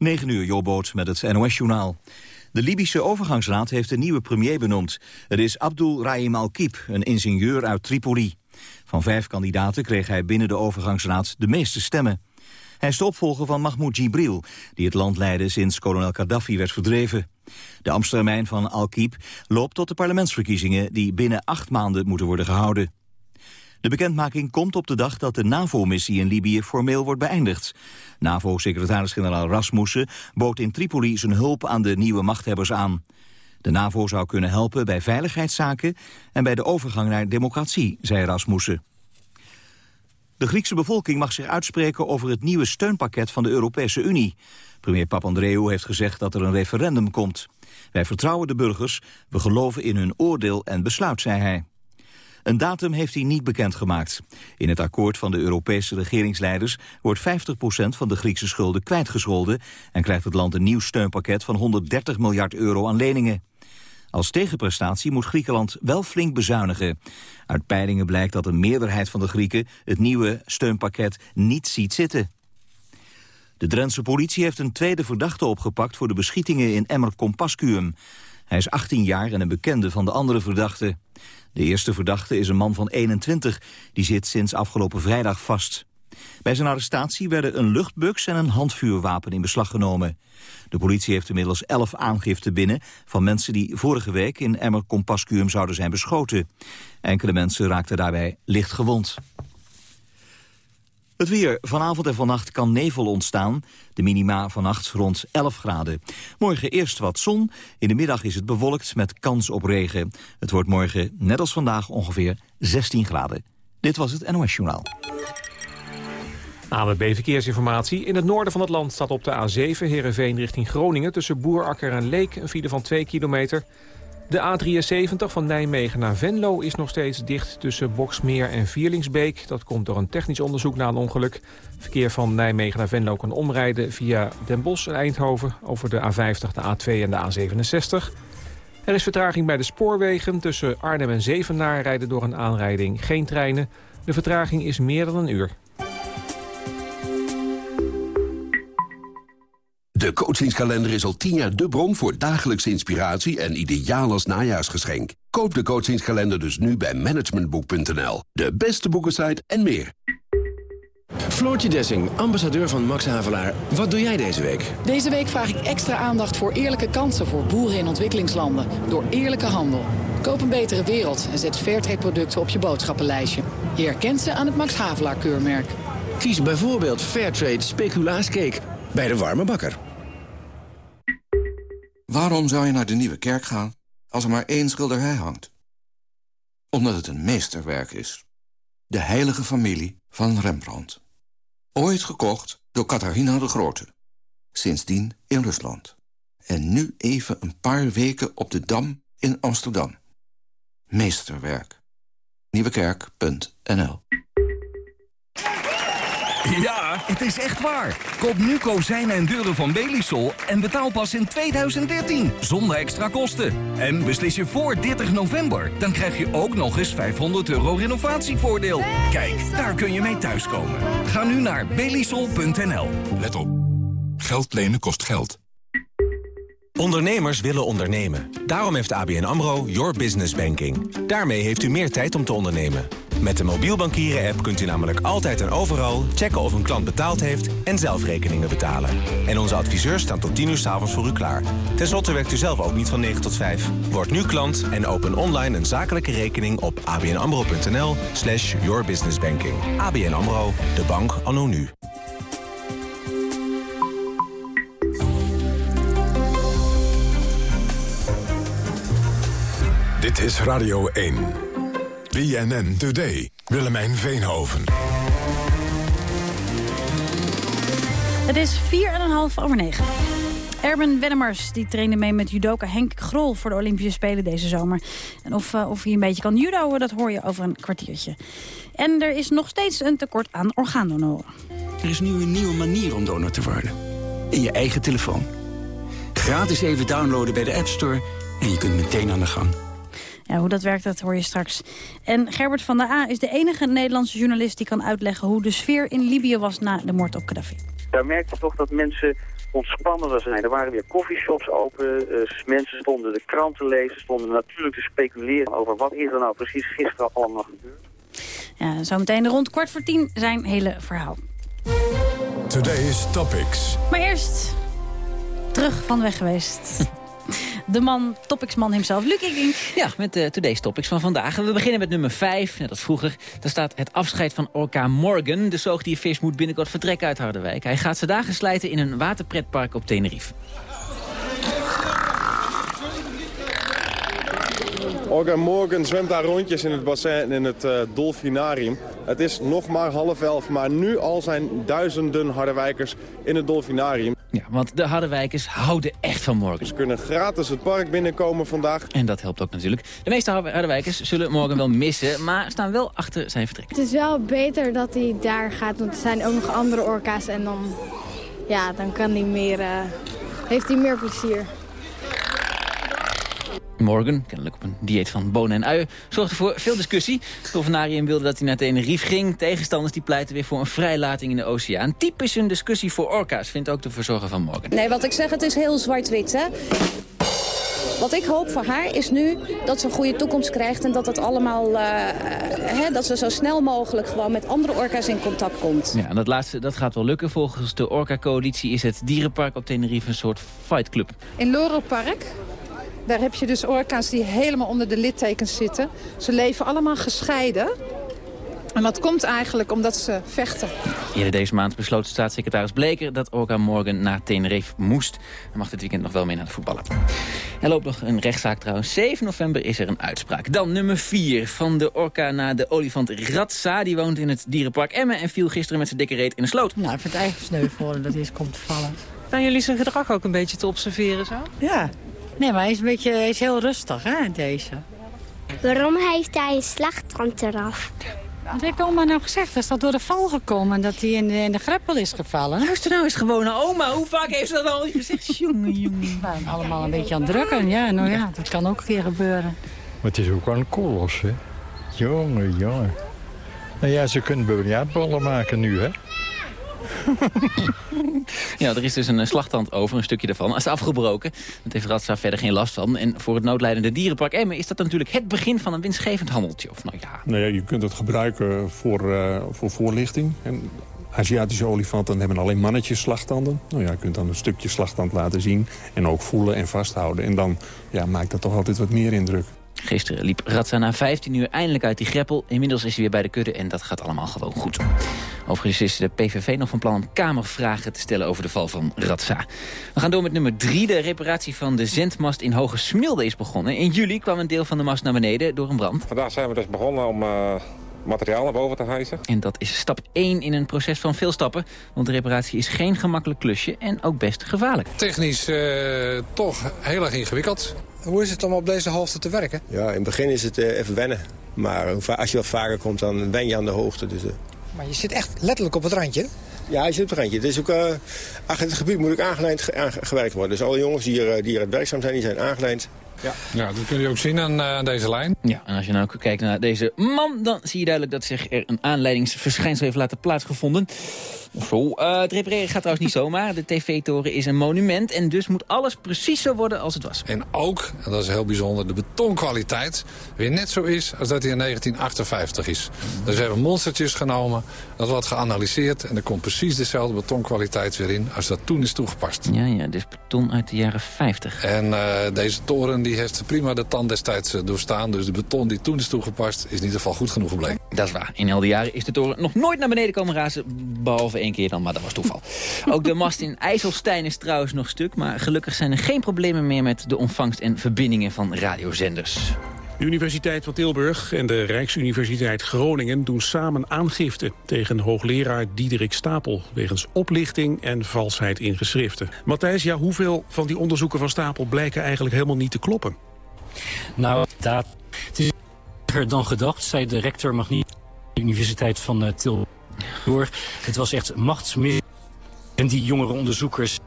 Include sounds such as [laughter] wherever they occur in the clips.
9 uur, Jobboot met het NOS-journaal. De Libische overgangsraad heeft een nieuwe premier benoemd. Het is Abdul Rahim Al-Kib, een ingenieur uit Tripoli. Van vijf kandidaten kreeg hij binnen de overgangsraad de meeste stemmen. Hij is de opvolger van Mahmoud Jibril, die het land leidde sinds kolonel Gaddafi werd verdreven. De ambtstermijn van Al-Kib loopt tot de parlementsverkiezingen die binnen acht maanden moeten worden gehouden. De bekendmaking komt op de dag dat de NAVO-missie in Libië formeel wordt beëindigd. NAVO-secretaris-generaal Rasmussen bood in Tripoli zijn hulp aan de nieuwe machthebbers aan. De NAVO zou kunnen helpen bij veiligheidszaken en bij de overgang naar democratie, zei Rasmussen. De Griekse bevolking mag zich uitspreken over het nieuwe steunpakket van de Europese Unie. Premier Papandreou heeft gezegd dat er een referendum komt. Wij vertrouwen de burgers, we geloven in hun oordeel en besluit, zei hij. Een datum heeft hij niet bekendgemaakt. In het akkoord van de Europese regeringsleiders wordt 50% van de Griekse schulden kwijtgescholden en krijgt het land een nieuw steunpakket van 130 miljard euro aan leningen. Als tegenprestatie moet Griekenland wel flink bezuinigen. Uit peilingen blijkt dat een meerderheid van de Grieken het nieuwe steunpakket niet ziet zitten. De Drentse politie heeft een tweede verdachte opgepakt voor de beschietingen in Emmer Compascuum. Hij is 18 jaar en een bekende van de andere verdachten. De eerste verdachte is een man van 21. Die zit sinds afgelopen vrijdag vast. Bij zijn arrestatie werden een luchtbux en een handvuurwapen in beslag genomen. De politie heeft inmiddels 11 aangiften binnen... van mensen die vorige week in Emmer Compascuum zouden zijn beschoten. Enkele mensen raakten daarbij licht gewond. Het weer. Vanavond en vannacht kan nevel ontstaan. De minima vannacht rond 11 graden. Morgen eerst wat zon. In de middag is het bewolkt met kans op regen. Het wordt morgen, net als vandaag, ongeveer 16 graden. Dit was het NOS Journaal. AWB Verkeersinformatie. In het noorden van het land staat op de A7 Heerenveen richting Groningen... tussen Boerakker en Leek een file van 2 kilometer... De A73 van Nijmegen naar Venlo is nog steeds dicht tussen Boksmeer en Vierlingsbeek. Dat komt door een technisch onderzoek na een ongeluk. Verkeer van Nijmegen naar Venlo kan omrijden via Den Bosch en Eindhoven... over de A50, de A2 en de A67. Er is vertraging bij de spoorwegen. Tussen Arnhem en Zevenaar rijden door een aanrijding geen treinen. De vertraging is meer dan een uur. De coachingskalender is al tien jaar de bron voor dagelijkse inspiratie en ideaal als najaarsgeschenk. Koop de coachingskalender dus nu bij managementboek.nl. De beste boekensite en meer. Floortje Dessing, ambassadeur van Max Havelaar. Wat doe jij deze week? Deze week vraag ik extra aandacht voor eerlijke kansen voor boeren in ontwikkelingslanden. Door eerlijke handel. Koop een betere wereld en zet Fairtrade producten op je boodschappenlijstje. Je herkent ze aan het Max Havelaar keurmerk. Kies bijvoorbeeld Fairtrade speculaascake bij de warme bakker. Waarom zou je naar de Nieuwe Kerk gaan als er maar één schilderij hangt? Omdat het een meesterwerk is. De heilige familie van Rembrandt. Ooit gekocht door Catharina de Grote. Sindsdien in Rusland. En nu even een paar weken op de Dam in Amsterdam. Meesterwerk. Nieuwekerk.nl [laughs] ja, het is echt waar. Koop nu kozijnen en deuren van Belisol en betaal pas in 2013. Zonder extra kosten. En beslis je voor 30 november. Dan krijg je ook nog eens 500 euro renovatievoordeel. Kijk, daar kun je mee thuiskomen. Ga nu naar belisol.nl. Let op. Geld lenen kost geld. Ondernemers willen ondernemen. Daarom heeft ABN AMRO Your Business Banking. Daarmee heeft u meer tijd om te ondernemen. Met de mobiel bankieren-app kunt u namelijk altijd en overal checken of een klant betaald heeft en zelf rekeningen betalen. En onze adviseurs staan tot 10 uur s'avonds voor u klaar. Ten slotte werkt u zelf ook niet van 9 tot 5. Word nu klant en open online een zakelijke rekening op abnamro.nl slash yourbusinessbanking. ABN AMRO, de bank anno nu. Dit is Radio 1. BNN Today. Willemijn Veenhoven. Het is 4,5 over 9. Erben Wennemars die trainde mee met judoka Henk Grol voor de Olympische Spelen deze zomer. En of, uh, of hij een beetje kan judoën, dat hoor je over een kwartiertje. En er is nog steeds een tekort aan orgaandonoren. Er is nu een nieuwe manier om donor te worden. In je eigen telefoon. Gratis even downloaden bij de App Store en je kunt meteen aan de gang. Ja, hoe dat werkt, dat hoor je straks. En Gerbert van der A is de enige Nederlandse journalist... die kan uitleggen hoe de sfeer in Libië was na de moord op Gaddafi. Daar merk je toch dat mensen ontspannender zijn. Er waren weer coffeeshops open, uh, mensen stonden de kranten te lezen, stonden natuurlijk te speculeren over wat is er nou precies gisteren allemaal gebeurd. Ja, zometeen rond kwart voor tien zijn hele verhaal. Today's Topics. Maar eerst terug van weg geweest. [laughs] De man, topicsman hemzelf, Luc Ikink. Ja, met de Today's Topics van vandaag. We beginnen met nummer 5, net als vroeger. Daar staat het afscheid van Orca Morgan. De zoogdiervis moet binnenkort vertrekken uit Harderwijk. Hij gaat zijn dagen slijten in een waterpretpark op Tenerife. Orca Morgan zwemt daar rondjes in het bassin in het uh, dolfinarium. Het is nog maar half elf, maar nu al zijn duizenden Harderwijkers in het dolfinarium. Ja, want de Harderwijkers houden echt van Morgan. Ze kunnen gratis het park binnenkomen vandaag. En dat helpt ook natuurlijk. De meeste Harderwijkers zullen Morgan wel missen, maar staan wel achter zijn vertrek. Het is wel beter dat hij daar gaat, want er zijn ook nog andere orka's. En dan, ja, dan kan hij meer, uh, heeft hij meer plezier. Morgan, kennelijk op een dieet van bonen en uien, zorgde voor veel discussie. Het Dolfinarium wilde dat hij naar Tenerife ging. Tegenstanders die pleiten weer voor een vrijlating in de oceaan. Typisch een discussie voor orka's, vindt ook de verzorger van Morgan. Nee, wat ik zeg, het is heel zwart-wit, hè. Wat ik hoop voor haar is nu dat ze een goede toekomst krijgt... en dat, het allemaal, uh, hè, dat ze zo snel mogelijk gewoon met andere orka's in contact komt. Ja, en dat laatste dat gaat wel lukken. Volgens de Orca-coalitie is het dierenpark op Tenerife een soort fightclub. In Laurel Park daar heb je dus orka's die helemaal onder de littekens zitten. Ze leven allemaal gescheiden. En dat komt eigenlijk omdat ze vechten. Eerder deze maand besloot staatssecretaris Bleker dat Orca Morgan naar Tenerife moest. Hij mag dit weekend nog wel mee naar het voetballen. Er loopt nog een rechtszaak trouwens. 7 november is er een uitspraak. Dan nummer 4. Van de orka naar de olifant Ratsa. Die woont in het dierenpark Emmen en viel gisteren met zijn dikke reet in een sloot. Nou, ik vind het eigenlijk sneu voor dat is komt te vallen. Zijn jullie zijn gedrag ook een beetje te observeren zo? Ja, Nee, maar hij is, een beetje, hij is heel rustig, hè, deze. Waarom heeft hij een slagtand eraf? Wat heeft oma nou gezegd? Is dat door de val gekomen en dat hij in de, in de greppel is gevallen? Luister nou eens gewoon naar oma. Hoe vaak heeft ze dat al gezegd? [laughs] jongen, jongen. Nou, allemaal een beetje aan het drukken. Ja, nou ja, dat kan ook een keer gebeuren. Maar het is ook wel een kolos, hè. Jongen, jongen. Nou ja, ze kunnen biljartballen maken nu, hè. Ja, er is dus een slagtand over, een stukje daarvan. Dat is afgebroken. Dat heeft Ratsa verder geen last van. En voor het noodlijdende dierenpark is dat natuurlijk het begin van een winstgevend handeltje. Of nou ja. Nou ja, je kunt het gebruiken voor, uh, voor voorlichting. En Aziatische olifanten hebben alleen mannetjes slagtanden. Nou ja, je kunt dan een stukje slagtand laten zien en ook voelen en vasthouden. En dan ja, maakt dat toch altijd wat meer indruk. Gisteren liep Ratsa na 15 uur eindelijk uit die greppel. Inmiddels is hij weer bij de kudde en dat gaat allemaal gewoon goed. Overigens is de PVV nog van plan om kamervragen te stellen over de val van Ratsa. We gaan door met nummer 3. De reparatie van de zendmast in Hoge Smilde is begonnen. In juli kwam een deel van de mast naar beneden door een brand. Vandaag zijn we dus begonnen om... Uh materiaal naar boven te hijsen. En dat is stap 1 in een proces van veel stappen. Want de reparatie is geen gemakkelijk klusje en ook best gevaarlijk. Technisch uh, toch heel erg ingewikkeld. Hoe is het om op deze hoogte te werken? Ja, in het begin is het uh, even wennen. Maar als je wat vaker komt, dan wen je aan de hoogte. Dus, uh... Maar je zit echt letterlijk op het randje? Ja, je zit op het randje. Het, is ook, uh, achter het gebied moet ook aangeleid gewerkt worden. Dus alle jongens die hier, die hier werkzaam zijn, die zijn aangeleid. Ja. ja, dat kun je ook zien aan, aan, deze lijn. Ja, en als je nou ook kijkt naar deze man... dan zie je duidelijk dat zich er een aanleidingsverschijnsel heeft laten plaatsgevonden. Zo, uh, het repareren gaat trouwens niet zomaar. De tv-toren is een monument en dus moet alles precies zo worden als het was. En ook, en dat is heel bijzonder, de betonkwaliteit weer net zo is als dat hij in 1958 is. Dus we hebben monstertjes genomen, dat wordt geanalyseerd... en er komt precies dezelfde betonkwaliteit weer in als dat toen is toegepast. Ja, ja, dus beton uit de jaren 50. En uh, deze toren die heeft prima de tand destijds uh, doorstaan. Dus de beton die toen is toegepast is in ieder geval goed genoeg gebleken. Dat is waar. In al die jaren is de toren nog nooit naar beneden komen razen, behalve één keer dan, maar dat was toeval. Ook de mast in IJsselstein is trouwens nog stuk... maar gelukkig zijn er geen problemen meer met de ontvangst en verbindingen van radiozenders. De Universiteit van Tilburg en de Rijksuniversiteit Groningen doen samen aangifte tegen hoogleraar Diederik Stapel wegens oplichting en valsheid in geschriften. Matthijs, ja, hoeveel van die onderzoeken van Stapel blijken eigenlijk helemaal niet te kloppen? Nou, dat, het is er dan gedacht, zei de rector Magniet de Universiteit van uh, Tilburg door. Het was echt machtsmis. En die jongere onderzoekers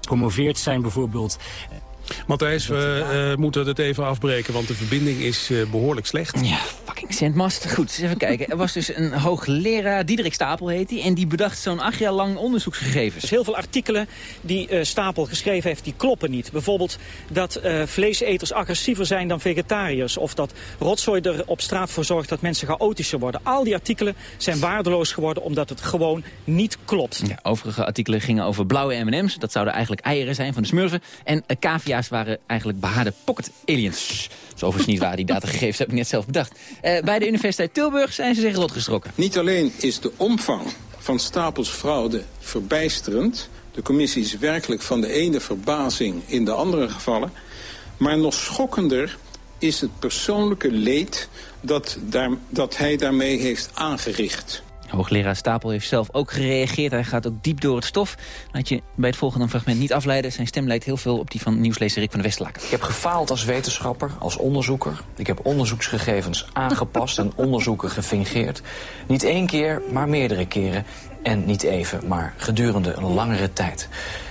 gepromoveerd zijn bijvoorbeeld. Matthijs, we uh, moeten het even afbreken, want de verbinding is uh, behoorlijk slecht. Ja, fucking Zendmast, goed, even kijken. Er was dus een hoogleraar, Diederik Stapel heet hij... en die bedacht zo'n acht jaar lang onderzoeksgegevens. Dus heel veel artikelen die eh, Stapel geschreven heeft, die kloppen niet. Bijvoorbeeld dat uh, vleeseters agressiever zijn dan vegetariërs... of dat rotzooi er op straat voor zorgt dat mensen chaotischer worden. Al die artikelen zijn waardeloos geworden omdat het gewoon niet klopt. Ja, overige artikelen gingen over blauwe M&M's. Dat zouden eigenlijk eieren zijn van de smurfen. En uh, cavia's waren eigenlijk behaarde pocket aliens. Overigens niet waar, die datagegevens heb ik net zelf bedacht. Uh, bij de Universiteit Tilburg zijn ze zich rotgeschrokken. Niet alleen is de omvang van Stapels fraude verbijsterend... de commissie is werkelijk van de ene verbazing in de andere gevallen... maar nog schokkender is het persoonlijke leed dat, daar, dat hij daarmee heeft aangericht. Hoogleraar Stapel heeft zelf ook gereageerd. Hij gaat ook diep door het stof. Laat je bij het volgende fragment niet afleiden. Zijn stem lijkt heel veel op die van nieuwslezer Rick van de Westlaken. Ik heb gefaald als wetenschapper, als onderzoeker. Ik heb onderzoeksgegevens aangepast en onderzoeken gefingeerd. Niet één keer, maar meerdere keren. En niet even, maar gedurende een langere tijd.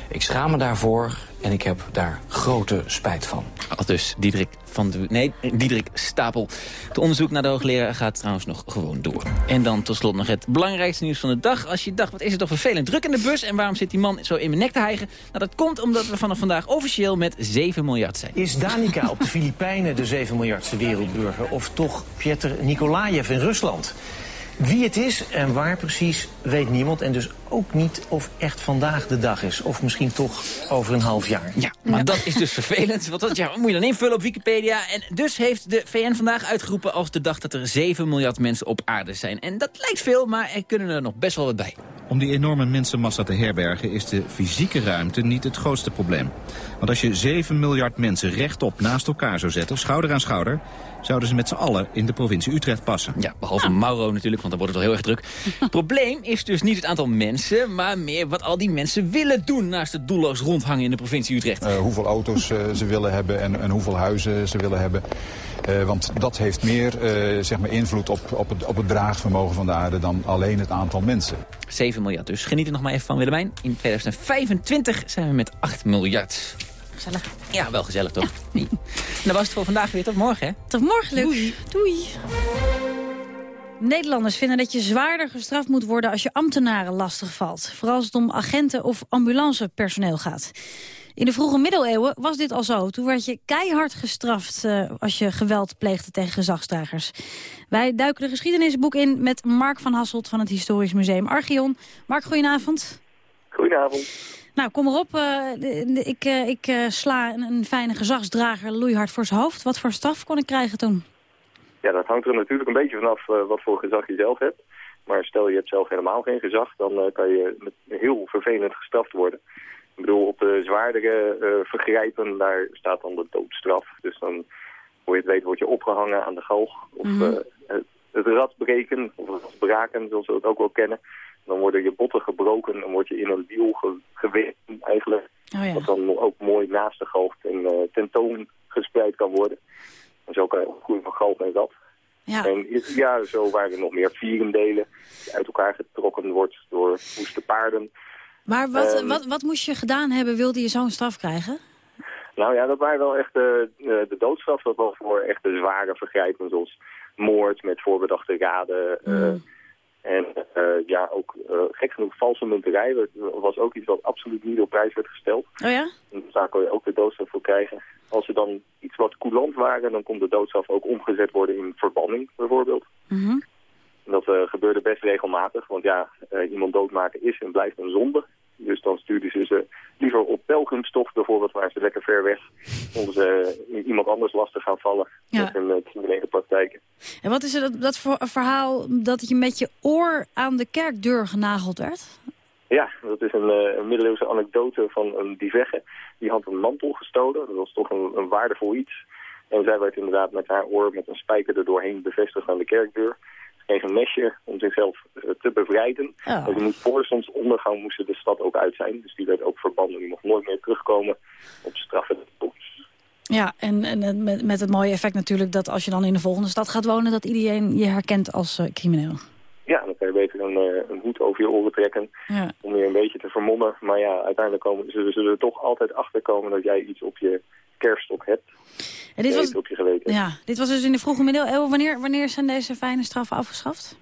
Ik schaam me daarvoor en ik heb daar grote spijt van. Al dus Diederik, van de, nee, Diederik Stapel. Het onderzoek naar de hoogleraar gaat trouwens nog gewoon door. En dan tot slot nog het belangrijkste nieuws van de dag. Als je dacht, wat is het toch vervelend druk in de bus... en waarom zit die man zo in mijn nek te hijgen? Nou, dat komt omdat we vanaf vandaag officieel met 7 miljard zijn. Is Danica op de [laughs] Filipijnen de 7 miljardste wereldburger... of toch Piotr Nikolaev in Rusland? Wie het is en waar precies weet niemand. En dus ook niet of echt vandaag de dag is. Of misschien toch over een half jaar. Ja, maar ja. dat is dus vervelend. Want dat ja, moet je dan invullen op Wikipedia. En dus heeft de VN vandaag uitgeroepen als de dag dat er 7 miljard mensen op aarde zijn. En dat lijkt veel, maar er kunnen er nog best wel wat bij. Om die enorme mensenmassa te herbergen is de fysieke ruimte niet het grootste probleem. Want als je 7 miljard mensen rechtop naast elkaar zou zetten, schouder aan schouder zouden ze met z'n allen in de provincie Utrecht passen. Ja, behalve ah. Mauro natuurlijk, want dan wordt het wel heel erg druk. Het [laughs] probleem is dus niet het aantal mensen, maar meer wat al die mensen willen doen... naast het doelloos rondhangen in de provincie Utrecht. Uh, hoeveel auto's uh, ze willen hebben en, en, hoeveel huizen ze willen hebben. Uh, want dat heeft meer zeg maar invloed op, op, het, op het draagvermogen van de aarde... dan alleen het aantal mensen. 7 miljard dus. Geniet er nog maar even van Willemijn. In 2025 zijn we met 8 miljard. Gezellig. Ja, wel gezellig toch? Ja. [laughs] Dat was het voor vandaag weer. Tot morgen, hè? Tot morgen, Luc. Doei. Doei. Nederlanders vinden dat je zwaarder gestraft moet worden als je ambtenaren lastig valt. Vooral als het om agenten of ambulancepersoneel gaat. In de vroege middeleeuwen was dit al zo. Toen werd je keihard gestraft uh, als je geweld pleegde tegen gezagsdragers. Wij duiken de geschiedenisboek in met Mark van Hasselt van het Historisch Museum Archeon. Mark, goedenavond. Goedenavond. Nou, kom erop. Uh, ik uh, ik uh, sla een, een, fijne gezagsdrager loeihard voor zijn hoofd. Wat voor straf kon ik krijgen toen? Ja, dat hangt er natuurlijk een beetje vanaf wat voor gezag je zelf hebt. Maar stel je hebt zelf helemaal geen gezag, dan kan je met heel vervelend gestraft worden. Ik bedoel, op de zwaardere vergrijpen, daar staat dan de doodstraf. Dus dan, voor je het weet, word je opgehangen aan de galg. Of mm -hmm. het, het rad breken, of het braken, zoals we het ook wel kennen. Dan worden je botten gebroken en word je in een wiel ge geweerd eigenlijk. Oh ja. Wat dan ook mooi naast de galg ten, uh, tentoon gespreid kan worden. En zo kan je ook groeien van galg en rad. Ja. En ja, zo waren er nog meer vierendelen die uit elkaar getrokken wordt door woeste paarden. Maar wat, um, wat, wat moest je gedaan hebben, wilde je zo'n straf krijgen? Nou ja, dat waren wel echt de, de, de doodstraf. Dat was voor echt de zware vergrijpen zoals moord met voorbedachte raden... Mm. Uh, en uh, ja, ook uh, gek genoeg valse munterij was ook iets wat absoluut niet op prijs werd gesteld. Oh ja? En daar kon je ook de doodstraf voor krijgen. Als ze dan iets wat coulant waren, dan kon de doodstraf ook omgezet worden in verbanning bijvoorbeeld. Mm -hmm. Dat uh, gebeurde best regelmatig, want ja, iemand doodmaken is en blijft een zonde. Dus dan stuurden ze ze liever op pelgrimstocht bijvoorbeeld, waar ze lekker ver weg om ze iemand anders lastig gaan vallen ja. met hun uh, criminele praktijken. En wat is er dat, dat voor verhaal dat je met je oor aan de kerkdeur genageld werd? Ja, dat is een, een middeleeuwse anekdote van een divegge. Die had een mantel gestolen, dat was toch een, een waardevol iets. En zij werd inderdaad met haar oor met een spijker er doorheen bevestigd aan de kerkdeur kreeg een mesje om zichzelf te bevrijden. Oh. Dus die moest voor zonsondergang moest de stad ook uit zijn. Dus die werd ook verbannen. Die mocht nooit meer terugkomen op straffen. Ja, en, en met, met het mooie effect natuurlijk dat als je dan in de volgende stad gaat wonen... dat iedereen je herkent als uh, crimineel. Ja, dan kan je beter een, uh, een hoed over je oren trekken Ja. om je een beetje te vermommen. Maar ja, uiteindelijk komen, zullen ze er toch altijd achter komen dat jij iets op je kerststok hebt. En dit was, Iets op je geweten. ja, dit was dus in de vroege middeleeuwen. Wanneer, wanneer zijn deze fijne straffen afgeschaft?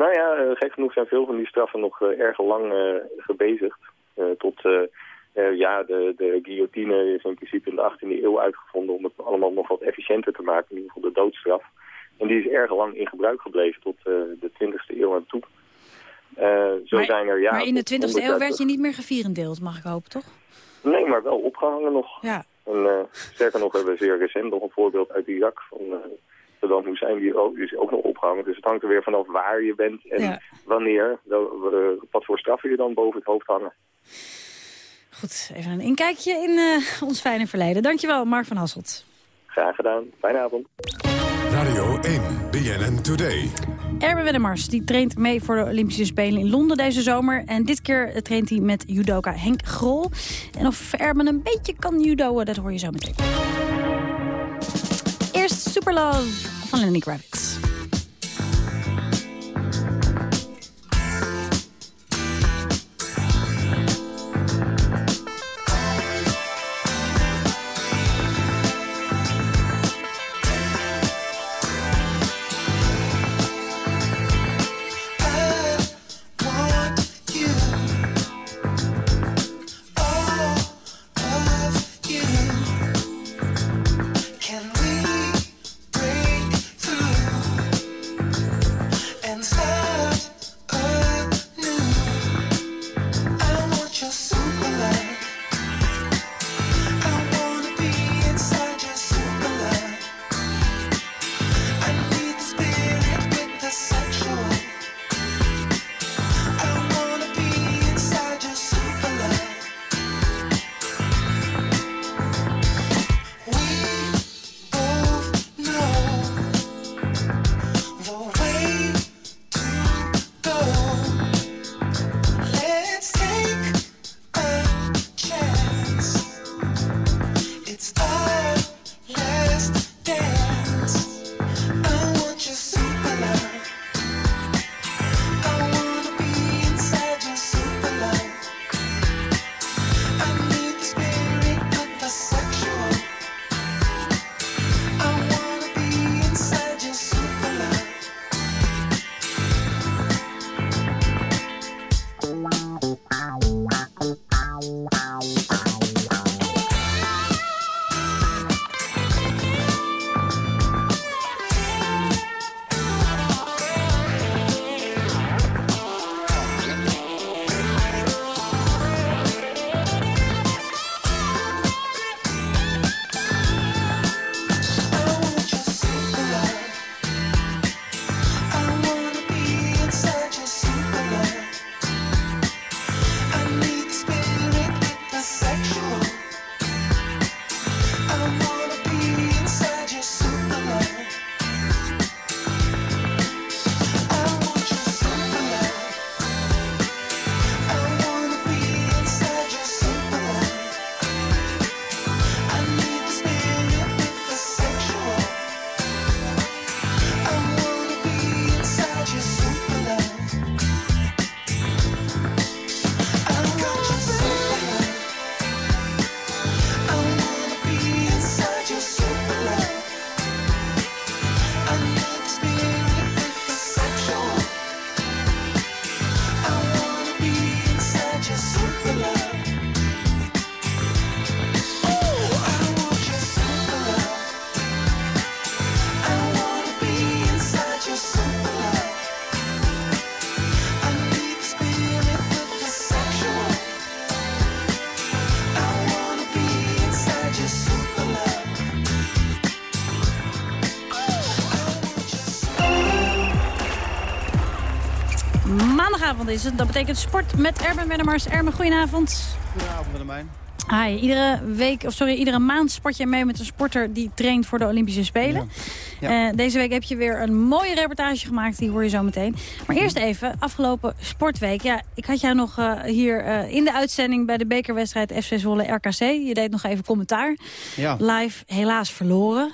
Nou ja, eh, gek genoeg zijn veel van die straffen nog eh, erg lang eh, gebezigd. Tot, ja, de, de guillotine is in principe in de 18e eeuw uitgevonden om het allemaal nog wat efficiënter te maken. In ieder geval de doodstraf. En die is erg lang in gebruik gebleven tot de 20e eeuw aan toe. Zo maar, zijn er, ja... maar in de tot 20e eeuw 130 werd je niet meer gevierendeeld, mag ik hopen, toch? Nee, maar wel opgehangen nog. Ja. En eh, sterker nog hebben we zeer recent nog een voorbeeld uit Irak van uh, Saddam Hussein, die ook, is ook nog opgehangen. Dus het hangt er weer vanaf waar je bent en Ja. wanneer, eh, wat voor straffen je dan boven het hoofd hangen. Goed, even een inkijkje in eh, ons fijne verleden. Dankjewel, Mark van Hasselt. Graag gedaan. Fijne avond. Radio 1, BNN Today. Erwin Wennemars die traint mee voor de Olympische Spelen in Londen deze zomer. En dit keer eh, traint hij met judoka Henk Grol. En of Erwin een beetje kan judoën, dat hoor je zo meteen. Eerst Superlove van Lenny Kravitz. Maandagavond is het. Dat betekent sport met Erben Wennemars. Erben, goedenavond. Goedenavond, Willemijn. Hi, iedere week, of sorry, iedere maand sport jij mee met een sporter die traint voor de Olympische Spelen. Ja. Eh, deze week heb je weer een mooie reportage gemaakt, die hoor je zo meteen. Maar eerst even, afgelopen sportweek. Ja, ik had jou nog eh, hier eh, in de uitzending bij de bekerwedstrijd FC Zwolle RKC. Je deed nog even commentaar. Ja. Live, helaas verloren.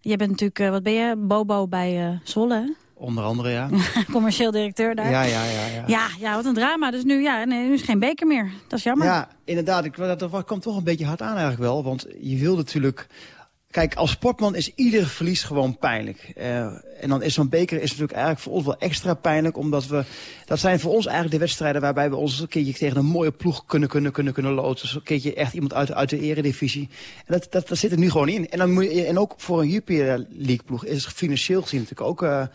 Je bent natuurlijk, wat ben je, Bobo bij Zwolle? Onder andere, ja. [laughs] Commercieel directeur daar. Ja, ja, ja. ja. Ja, ja, wat een drama. Dus nu, ja, nee, nu is geen beker meer. Dat is jammer. Ja, inderdaad. Ik, dat, dat kwam toch een beetje hard aan eigenlijk wel. Want je wil natuurlijk... Kijk, als sportman is ieder verlies gewoon pijnlijk. Eh, en dan is zo'n beker is natuurlijk eigenlijk voor ons wel extra pijnlijk. Omdat we... Dat zijn voor ons eigenlijk de wedstrijden waarbij we ons een keertje tegen een mooie ploeg kunnen, kunnen, kunnen, kunnen loten. Dus een keertje echt iemand uit, uit de eredivisie. En dat, dat, dat zit er nu gewoon in. En, dan moet je, en ook voor een Jupiler League ploeg is het financieel gezien natuurlijk ook... eh,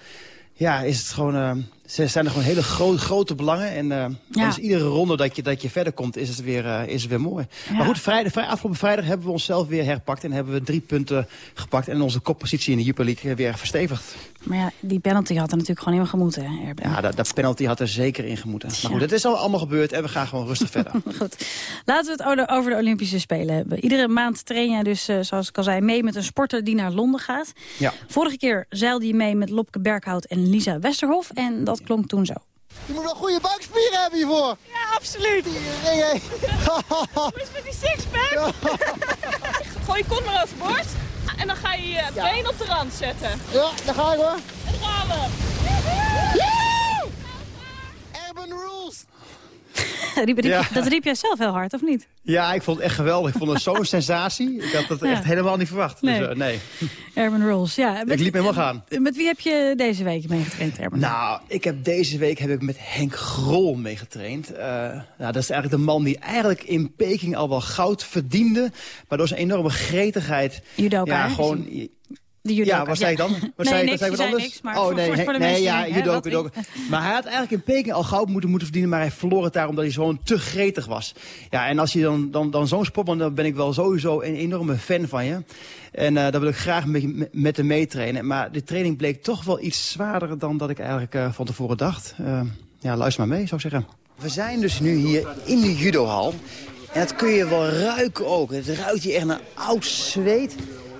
ja, is het gewoon... eh, ze zijn er gewoon hele gro grote belangen. En eh, is iedere ronde dat je, dat je verder komt, is het weer, eh, is het weer mooi. Maar goed, vrijdag, vrij, afgelopen vrijdag hebben we onszelf weer herpakt. En hebben we drie punten gepakt. En onze koppositie in de Jupiler League weer verstevigd. Maar ja, die penalty had er natuurlijk gewoon in gemoeten, hè, Erben. Ja, dat, dat penalty had er zeker in gemoeten. Maar goed, het is al allemaal gebeurd en we gaan gewoon rustig verder. [laughs] Laten we het over- de Olympische Spelen hebben. Iedere maand train jij dus, eh, zoals ik al zei, mee met een sporter die naar Londen gaat. Ja. Vorige keer zeilde je mee met Lopke Berghout en Lisa Westerhof. En dat klonk toen zo. Je moet wel goede buikspieren hebben hiervoor. Ja, absoluut. Hey, hey. Hoe is met die sixpack? Gooi je kont maar overboord. En dan ga je je been op de rand zetten. Ja, daar ga ik hoor. En dan gaan we. [laughs] Riep- riep- Ja. Dat riep jij zelf heel hard, of niet? Ja, ik vond het echt geweldig. Ik vond het zo'n [laughs] sensatie. Ik had het Ja. echt helemaal niet verwacht. Nee. Dus, eh, nee. Rules, ja. Ik liep helemaal gaan. Met wie heb je deze week meegetraind, Erben? Nou, ik heb deze week heb ik met Henk Grol meegetraind. Eh, nou, dat is eigenlijk de man die eigenlijk in Peking al wel goud verdiende. Maar door zijn enorme gretigheid... Judoka, ja, gewoon... De judoka, ja, wat zei ik dan? [laughs] Wat Nee, zei, niks, wat zei wat anders? niks, maar oh voor- nee, voor- voor de nee, mensen ja, die- hè, judoka, wat- judoka. [laughs] Maar hij had eigenlijk in Peking al goud moeten, moeten verdienen, maar hij verloor het daar omdat hij gewoon te gretig was. Ja, en als je dan, dan, dan zo'n sportman, dan ben ik wel sowieso een enorme fan van je. En eh daar wil ik graag met, met, met hem meetrainen. Maar de training bleek toch wel iets zwaarder dan dat ik eigenlijk eh, van tevoren dacht. Eh, ja, luister maar mee, zou ik zeggen. We zijn dus nu hier in de judohal. En dat kun je wel ruiken ook. Het ruikt hier echt naar oud zweet.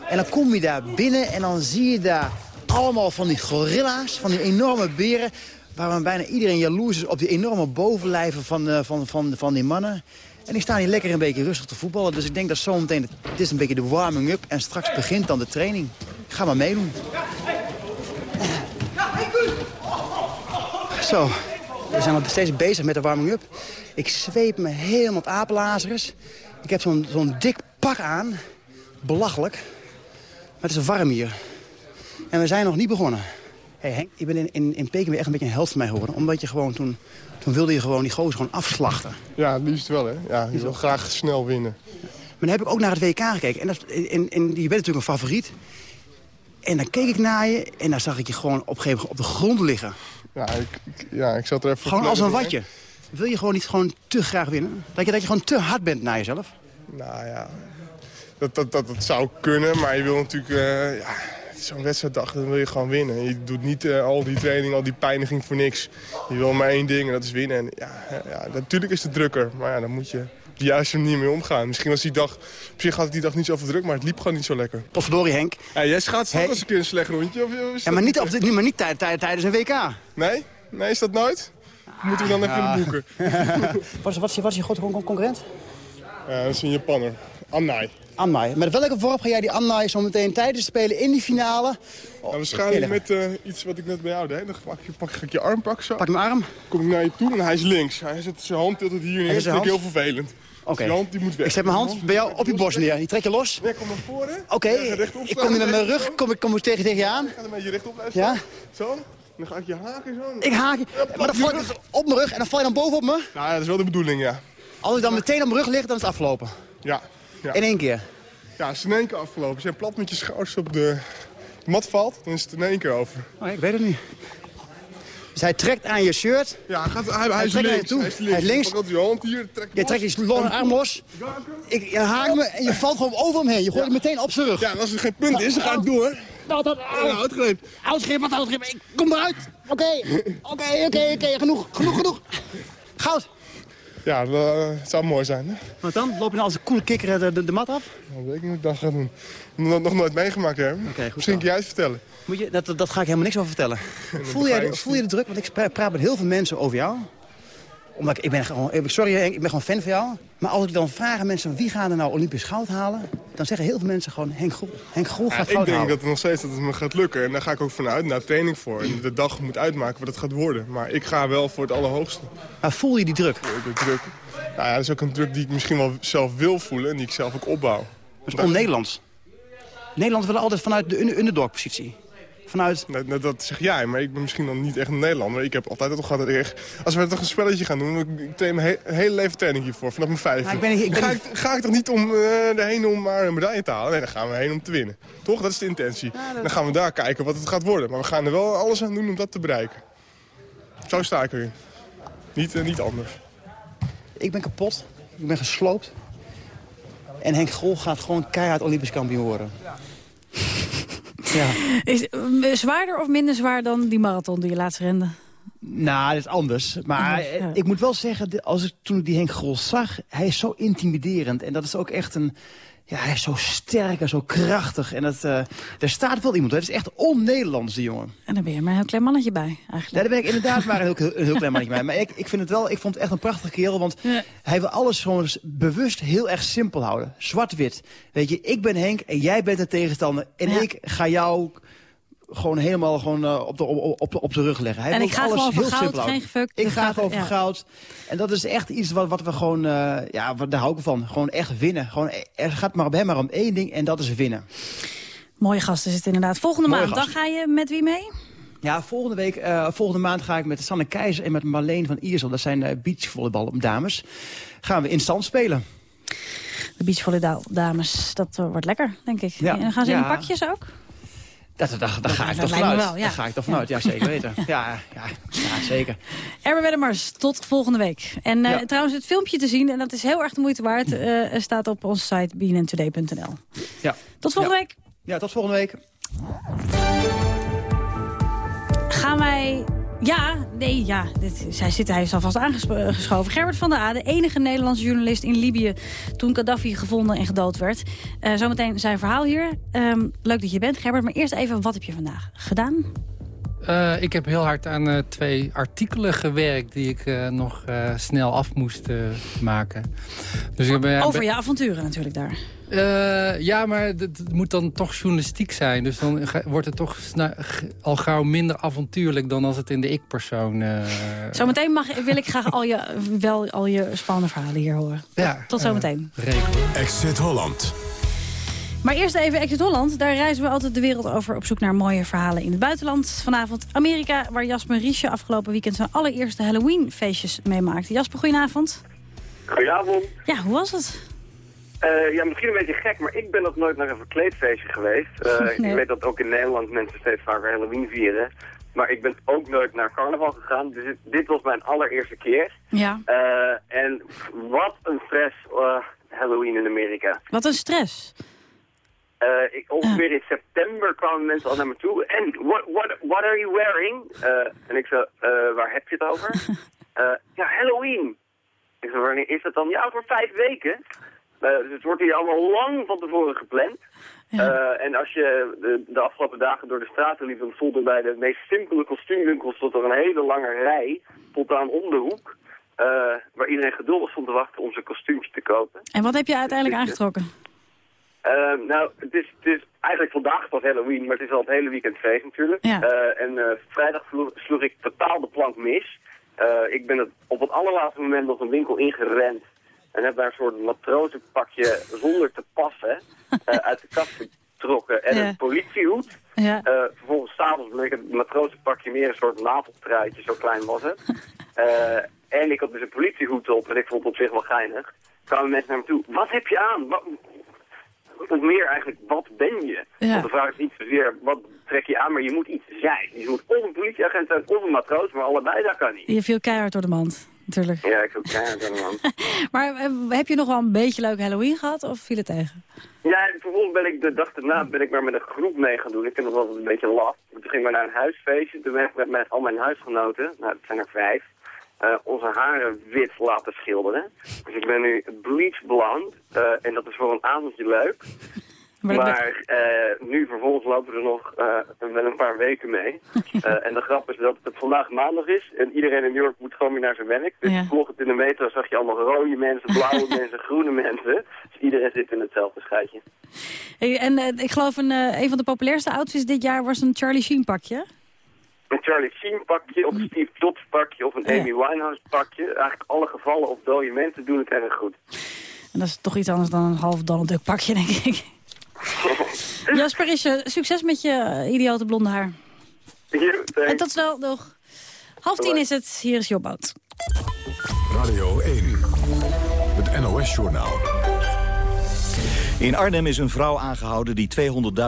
En dan kom je daar binnen en dan zie je daar allemaal van die gorilla's, van die enorme beren... waarvan bijna iedereen jaloers is op die enorme bovenlijven van, eh, van, van, van die mannen. En die staan hier lekker een beetje rustig te voetballen. Dus ik denk dat zometeen, dit is een beetje de warming-up... en straks begint dan de training. Ga maar meedoen. Zo, we zijn nog steeds bezig met de warming-up. Ik zweep me helemaal het apenlazers. Ik heb zo'n zo'n dik pak aan. Belachelijk. Maar het is warm hier. En we zijn nog niet begonnen. Hey Henk, je bent in, in, in Peking weer echt een beetje een held van mij geworden. Omdat je gewoon toen... Toen wilde je gewoon die gozer gewoon afslachten. Ja, liefst wel, hè. Ja, je wil graag snel winnen. Maar dan heb ik ook naar het WK gekeken. En, dat, en, en je bent natuurlijk een favoriet. En dan keek ik naar je en dan zag ik je gewoon op een gegeven moment op de grond liggen. Ja, ik, ik- ja, ik zat er even... Gewoon als een watje. Wil je gewoon niet gewoon te graag winnen? Dat je, dat je gewoon te hard bent naar jezelf? Nou ja, dat, dat, dat, dat zou kunnen, maar je wil natuurlijk... eh, ja, Zo'n wedstrijddag, dan wil je gewoon winnen. Je doet niet eh, al die training, al die pijniging voor niks. Je wil maar één ding en dat is winnen. En ja, ja, natuurlijk is het drukker, maar ja, dan moet je op de juiste manier mee omgaan. Misschien was die dag, op zich had ik die dag niet zoveel druk, maar het liep gewoon niet zo lekker. Potverdorie Henk. Ja, jij schaatst ook eens een keer een slecht rondje? Of, Ja, maar niet, op de, maar niet tij- tij- tijdens een WK. Nee? Nee, is dat nooit? Moeten we dan even de boeken? [laughs] wat, is, wat, is, wat is je grote con- concurrent? Ja, dat is een Japanner. Annai. Annai. Met welke vorm ga jij die Annai zo meteen tijdens het spelen in die finale? Nou, waarschijnlijk met eh, iets wat ik net bij jou deed. Dan pak, je, pak ik je arm pak zo. Pak mijn arm. Kom ik naar je toe en hij is links. Hij zet zijn hand altijd hier neer. Dat vind ik heel vervelend. Oké. Dus je hand die moet weg. Ik zet mijn hand bij jou op je borst neer. Die trek je los. Nee, kom naar voren. Oké, Ja, ik kom met mijn rug kom ik, kom ik tegen, tegen je aan. Ik ga er met je rechtop blijven Ja? Zo. Dan ga ik je haken zo. Ik haak je. Maar dan val je op mijn rug en dan val je dan bovenop me. Nou ja, dat is wel de bedoeling, ja. Als ik dan meteen op mijn rug lig, dan is het afgelopen. Ja. Ja. In één keer. Ja, het is in één keer afgelopen. Als je plat met je schouders op de mat valt, dan is het in één keer over. Oh, ik weet het niet. Dus hij trekt aan je shirt. Ja, hij, gaat, hij, hij, is trekt naar je links. toe. Hij is links. Hij is je hand hier, trek Je trekt je lo- arm los. Ik je haak me en je valt gewoon over hem heen. Je gooit hem meteen op zijn rug. Ja, en als er geen punt is, dan ga ik door. Nou, dat... Ja, uitgreep. Uitgreep, wat uitgreep. Ik kom eruit. Oké, oké, oké, oké. Genoeg, genoeg, genoeg. Goud. Ja, dat eh, zou mooi zijn. Hè? Wat dan? Loop je nou als een coole kikker de, de, de mat af? Dat weet ik niet wat ik dan ga doen. Nog, nog nooit meegemaakt hebben. goed Misschien kun jij het vertellen. Moet je, dat, dat ga ik helemaal niks over vertellen. [laughs] Voel jij, de, voel je de druk? Want ik praat met heel veel mensen over jou. Omdat ik, ik ben gewoon, sorry Henk, ik ben gewoon fan van jou. Maar als ik dan vraag aan mensen wie gaan er nou Olympisch goud halen... dan zeggen heel veel mensen gewoon Henk Grol. Henk Grol Ja, gaat ik goud denk halen. dat het nog steeds dat het me gaat lukken. En daar ga ik ook vanuit, naar training voor. En de dag moet uitmaken wat het gaat worden. Maar ik ga wel voor het allerhoogste. Maar voel je die druk? De druk. Nou ja, dat is ook een druk die ik misschien wel zelf wil voelen en die ik zelf ook opbouw. Dat is on-Nederlands. Nederland willen altijd vanuit de underdog-positie. Vanuit... Dat, dat zeg jij, maar ik ben misschien dan niet echt een Nederlander. Ik heb altijd al gehad dat ik echt... Als we toch een spelletje gaan doen, ik train mijn he- hele leven training hiervoor, vanaf mijn vijfde. Maar ik ben ik ben ga, ik, ga ik toch niet om eh erheen om maar een medaille te halen? Nee, dan gaan we heen om te winnen. Toch? Dat is de intentie. Dan gaan we daar kijken wat het gaat worden. Maar we gaan er wel alles aan doen om dat te bereiken. Zo sta ik erin. Niet, eh, niet anders. Ik ben kapot. Ik ben gesloopt. En Henk Grol gaat gewoon keihard Olympisch kampioen worden. Ja. [laughs] Is, zwaarder of minder zwaar dan die marathon die je laatst rende? Nou, dat is anders. Maar Anders, eh, ja. ik moet wel zeggen, als ik toen ik die Henk Grol zag... hij is zo intimiderend. En dat is ook echt een... Ja, hij is zo sterk en zo krachtig. En dat, er staat wel iemand. Het is echt on-Nederlands, die jongen. En dan ben je maar een heel klein mannetje bij, eigenlijk. Ja, daar ben ik inderdaad maar een heel, een heel klein mannetje bij. Maar ik, ik vind het wel, ik vond het echt een prachtige kerel. Want hij wil alles gewoon bewust heel erg simpel houden. Zwart-wit. Weet je, ik ben Henk en jij bent de tegenstander. En ik ga jou gewoon helemaal gewoon, eh, op, de, op, op, op de rug leggen. Hij En ik ga alles gewoon heel goud, geen. Ik ga gewoon voor ja. goud. En dat is echt iets wat, wat we gewoon, eh, ja, wat- daar hou ik van. Gewoon echt winnen. Gewoon, er gaat maar op hem maar om één ding en dat is winnen. Mooie gast is het inderdaad. Volgende Mooie maand, dan ga je met wie mee? Ja, volgende week, eh, volgende maand ga ik met Sanne Keizer en met Marleen van Iersel. Dat zijn uh, beachvolleybal dames. Gaan we in stand spelen. De beachvolleybal dames, dat eh, wordt lekker, denk ik. Ja. En dan gaan ze in pakjes ook? Dat, dat, daar ga ik dat toch vanuit. wel, ja. Daar ga ik toch vanuit, ja, zeker weten. [laughs] Ja, ja, ja zeker. Erwin tot volgende week. En eh, trouwens, het filmpje te zien, en dat is heel erg de moeite waard... eh, staat op onze site bnntoday.nl. Ja. Tot volgende week. Ja, tot volgende week. Gaan wij... Ja, nee, ja. Dit, zij zit, hij is alvast aangeschoven. Gerbert van der A, de enige Nederlandse journalist in Libië... toen Gaddafi gevonden en gedood werd. Eh, zometeen zijn verhaal hier. Ehm, leuk dat je bent, Gerbert. Maar eerst even, wat heb je vandaag gedaan? Eh, ik heb heel hard aan eh, twee artikelen gewerkt die ik eh, nog eh, snel af moest maken. Dus ik ben, Over je avonturen natuurlijk daar. Eh, ja, maar het moet dan toch journalistiek zijn. Dus dan wordt het toch al gauw minder avontuurlijk dan als het in de ik-persoon... eh, Zometeen mag, wil ik graag al je, wel al je spannende verhalen hier horen. Ja, Tot zometeen. Exit Holland. Maar eerst even Exit Holland. Daar reizen we altijd de wereld over op zoek naar mooie verhalen in het buitenland. Vanavond Amerika, waar Jasper Riesje afgelopen weekend zijn allereerste Halloween-feestjes meemaakte. Jasper, goedenavond. Goedenavond. Ja, hoe was het? Eh, ja, misschien een beetje gek, maar ik ben nog nooit naar een verkleedfeestje geweest. [laughs] Nee. Ik weet dat ook in Nederland mensen steeds vaker Halloween vieren. Maar ik ben ook nooit naar carnaval gegaan, dus dit, dit was mijn allereerste keer. Ja. Eh, en wat een stress Halloween in Amerika. Wat een stress. Eh, ik, ongeveer in september kwamen mensen al naar me toe. En what, what, what are you wearing? Eh, en ik zei, eh, waar heb je het over? [laughs] Ja, Halloween. Ik zei, wanneer is dat dan? Ja, voor vijf weken. Dus het wordt hier allemaal lang van tevoren gepland. En als je de, de afgelopen dagen door de straten liep, dan stond er bij de meest simpele kostuumwinkels stond er een hele lange rij tot aan om de hoek. waar iedereen geduldig stond te wachten om zijn kostuumtje te kopen. En wat heb je uiteindelijk aangetrokken? Eh, nou, het is, het is eigenlijk vandaag pas Halloween, maar het is al het hele weekend feest natuurlijk. Ja. Eh, en eh, vrijdag sloeg ik totaal de plank mis. Eh, ik ben het op het allerlaatste moment nog een winkel ingerend. En heb daar een soort matrozenpakje zonder te passen [laughs] uit de kast getrokken. En Ja. een politiehoed. Ja. Vervolgens s'avonds bleek het matrozenpakje meer een soort naveltruitje, zo klein was het. [laughs] En ik had dus een politiehoed op en ik vond het op zich wel geinig. Kwamen mensen naar me toe, wat heb je aan? Wat, of meer eigenlijk, wat ben je? Ja. Want de vraag is niet zozeer, wat trek je aan, maar je moet iets zijn. Je moet of een politieagent zijn of een matroos, maar allebei dat kan niet. Je viel keihard door de mand, natuurlijk. Ja, ik ook keihard aan de hand. [laughs] Maar eh, heb je nog wel een beetje leuk Halloween gehad of viel het tegen? Ja, en vervolgens ben ik de dag daarna ben ik maar met een groep mee gaan doen. Ik vind dat wel een beetje laf. Toen ging ik naar een huisfeestje. Toen ben ik met, met al mijn huisgenoten, nou dat zijn er vijf, eh, onze haren wit laten schilderen. Dus ik ben nu bleach blond. eh, en dat is voor een avondje leuk. [laughs] Maar eh, nu vervolgens lopen we er nog wel een paar weken mee. [laughs] En de grap is dat het vandaag maandag is en iedereen in New York moet gewoon weer naar zijn werk. Dus Ja. vanochtend in de metro zag je allemaal rode mensen, blauwe [laughs] mensen, groene mensen. Dus iedereen zit in hetzelfde schuitje. Hey, en ik geloof een, een van de populairste outfits dit jaar was een Charlie Sheen pakje. Een Charlie Sheen pakje of een Steve Jobs pakje of een Ja. Amy Winehouse pakje. Eigenlijk alle gevallen op dode mensen doen het erg goed. En dat is toch iets anders dan een half Donald Duck pakje, denk ik. [laughs] Jasper Isje, succes met je idiote blonde haar. En tot snel, nog. Half tien is het, hier is Jobboot. Radio 1, het NOS-journaal. In Arnhem is een vrouw aangehouden die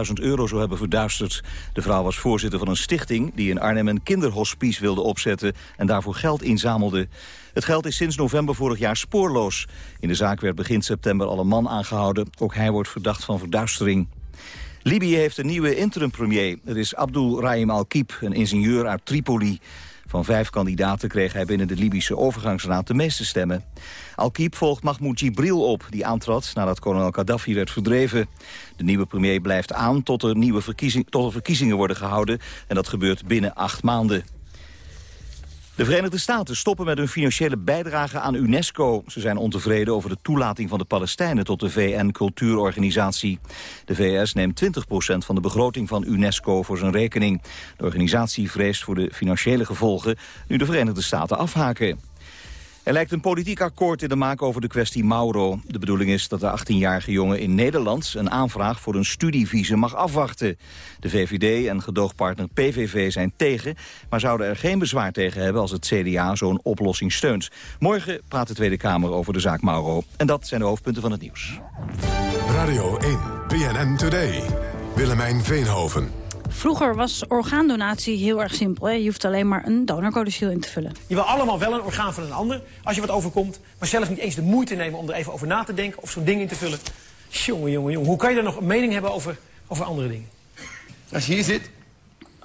200.000 euro zou hebben verduisterd. De vrouw was voorzitter van een stichting die in Arnhem een kinderhospice wilde opzetten en daarvoor geld inzamelde. Het geld is sinds november vorig jaar spoorloos. In de zaak werd begin september al een man aangehouden. Ook hij wordt verdacht van verduistering. Libië heeft een nieuwe interim-premier. Het is Abdul Rahim Al-Kib, een ingenieur uit Tripoli. Van vijf kandidaten kreeg hij binnen de Libische overgangsraad de meeste stemmen. Al-Kib volgt Mahmoud Jibril op, die aantrad nadat kolonel Gaddafi werd verdreven. De nieuwe premier blijft aan tot er, nieuwe tot er verkiezingen worden gehouden. En dat gebeurt binnen acht maanden. De Verenigde Staten stoppen met hun financiële bijdrage aan UNESCO. Ze zijn ontevreden over de toelating van de Palestijnen tot de VN-cultuurorganisatie. De VS neemt 20% van de begroting van UNESCO voor zijn rekening. De organisatie vreest voor de financiële gevolgen nu de Verenigde Staten afhaken. Er lijkt een politiek akkoord in de maak over de kwestie Mauro. De bedoeling is dat de 18-jarige jongen in Nederland... een aanvraag voor een studievisum mag afwachten. De VVD en gedoogpartner PVV zijn tegen... maar zouden er geen bezwaar tegen hebben als het CDA zo'n oplossing steunt. Morgen praat de Tweede Kamer over de zaak Mauro. En dat zijn de hoofdpunten van het nieuws. Radio 1, BNN Today. Willemijn Veenhoven. Vroeger was orgaandonatie heel erg simpel. Hè? Je hoeft alleen maar een donorcodiciel in te vullen. Je wil allemaal wel een orgaan van een ander als je wat overkomt... maar zelf niet eens de moeite nemen om er even over na te denken... of zo'n ding in te vullen. Jongen, jongen, jongen. Hoe kan je dan nog een mening hebben over, over andere dingen? Als je hier zit,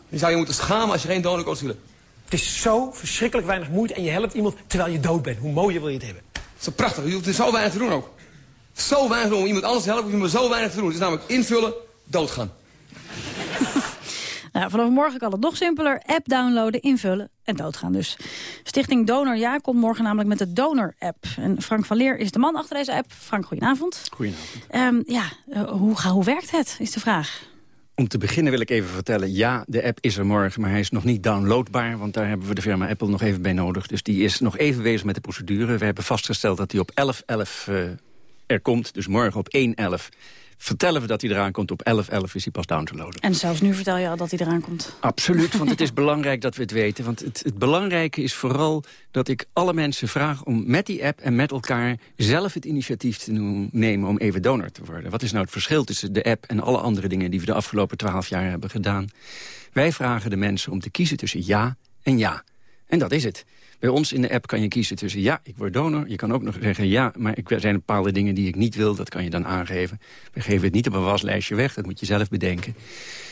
dan zou je moeten schamen als je geen donorcodiciel hebt. Het is zo verschrikkelijk weinig moeite en je helpt iemand terwijl je dood bent. Hoe mooier wil je het hebben? Zo prachtig. Je hoeft er zo weinig te doen ook. Zo weinig te doen. Om iemand anders te helpen, hoef je maar zo weinig te doen. Het is namelijk invullen, doodgaan. Nou, vanaf morgen kan het nog simpeler. App downloaden, invullen en doodgaan dus. Stichting Donor Ja komt morgen namelijk met de Donor-app. En Frank van Leer is de man achter deze app. Frank, goedenavond. Goedenavond. Ehm, ja, eh, hoe, hoe werkt het, is de vraag. Om te beginnen wil ik even vertellen, ja, de app is er morgen... maar hij is nog niet downloadbaar, want daar hebben we de firma Apple nog even bij nodig. Dus die is nog even bezig met de procedure. We hebben vastgesteld dat hij op 11.11 eh er komt, dus morgen op 1.11... vertellen we dat hij eraan komt, op 11.11 is hij pas down te loaden. En zelfs nu vertel je al dat hij eraan komt. Absoluut, want het is [laughs] belangrijk dat we het weten. Want het, het belangrijke is vooral dat ik alle mensen vraag om met die app en met elkaar zelf het initiatief te nemen om even donor te worden. Wat is nou het verschil tussen de app en alle andere dingen die we de afgelopen twaalf jaar hebben gedaan? Wij vragen de mensen om te kiezen tussen ja en ja. En dat is het. Bij ons in de app kan je kiezen tussen ja, ik word donor. Je kan ook nog zeggen ja, maar ik, er zijn bepaalde dingen die ik niet wil. Dat kan je dan aangeven. We geven het niet op een waslijstje weg. Dat moet je zelf bedenken.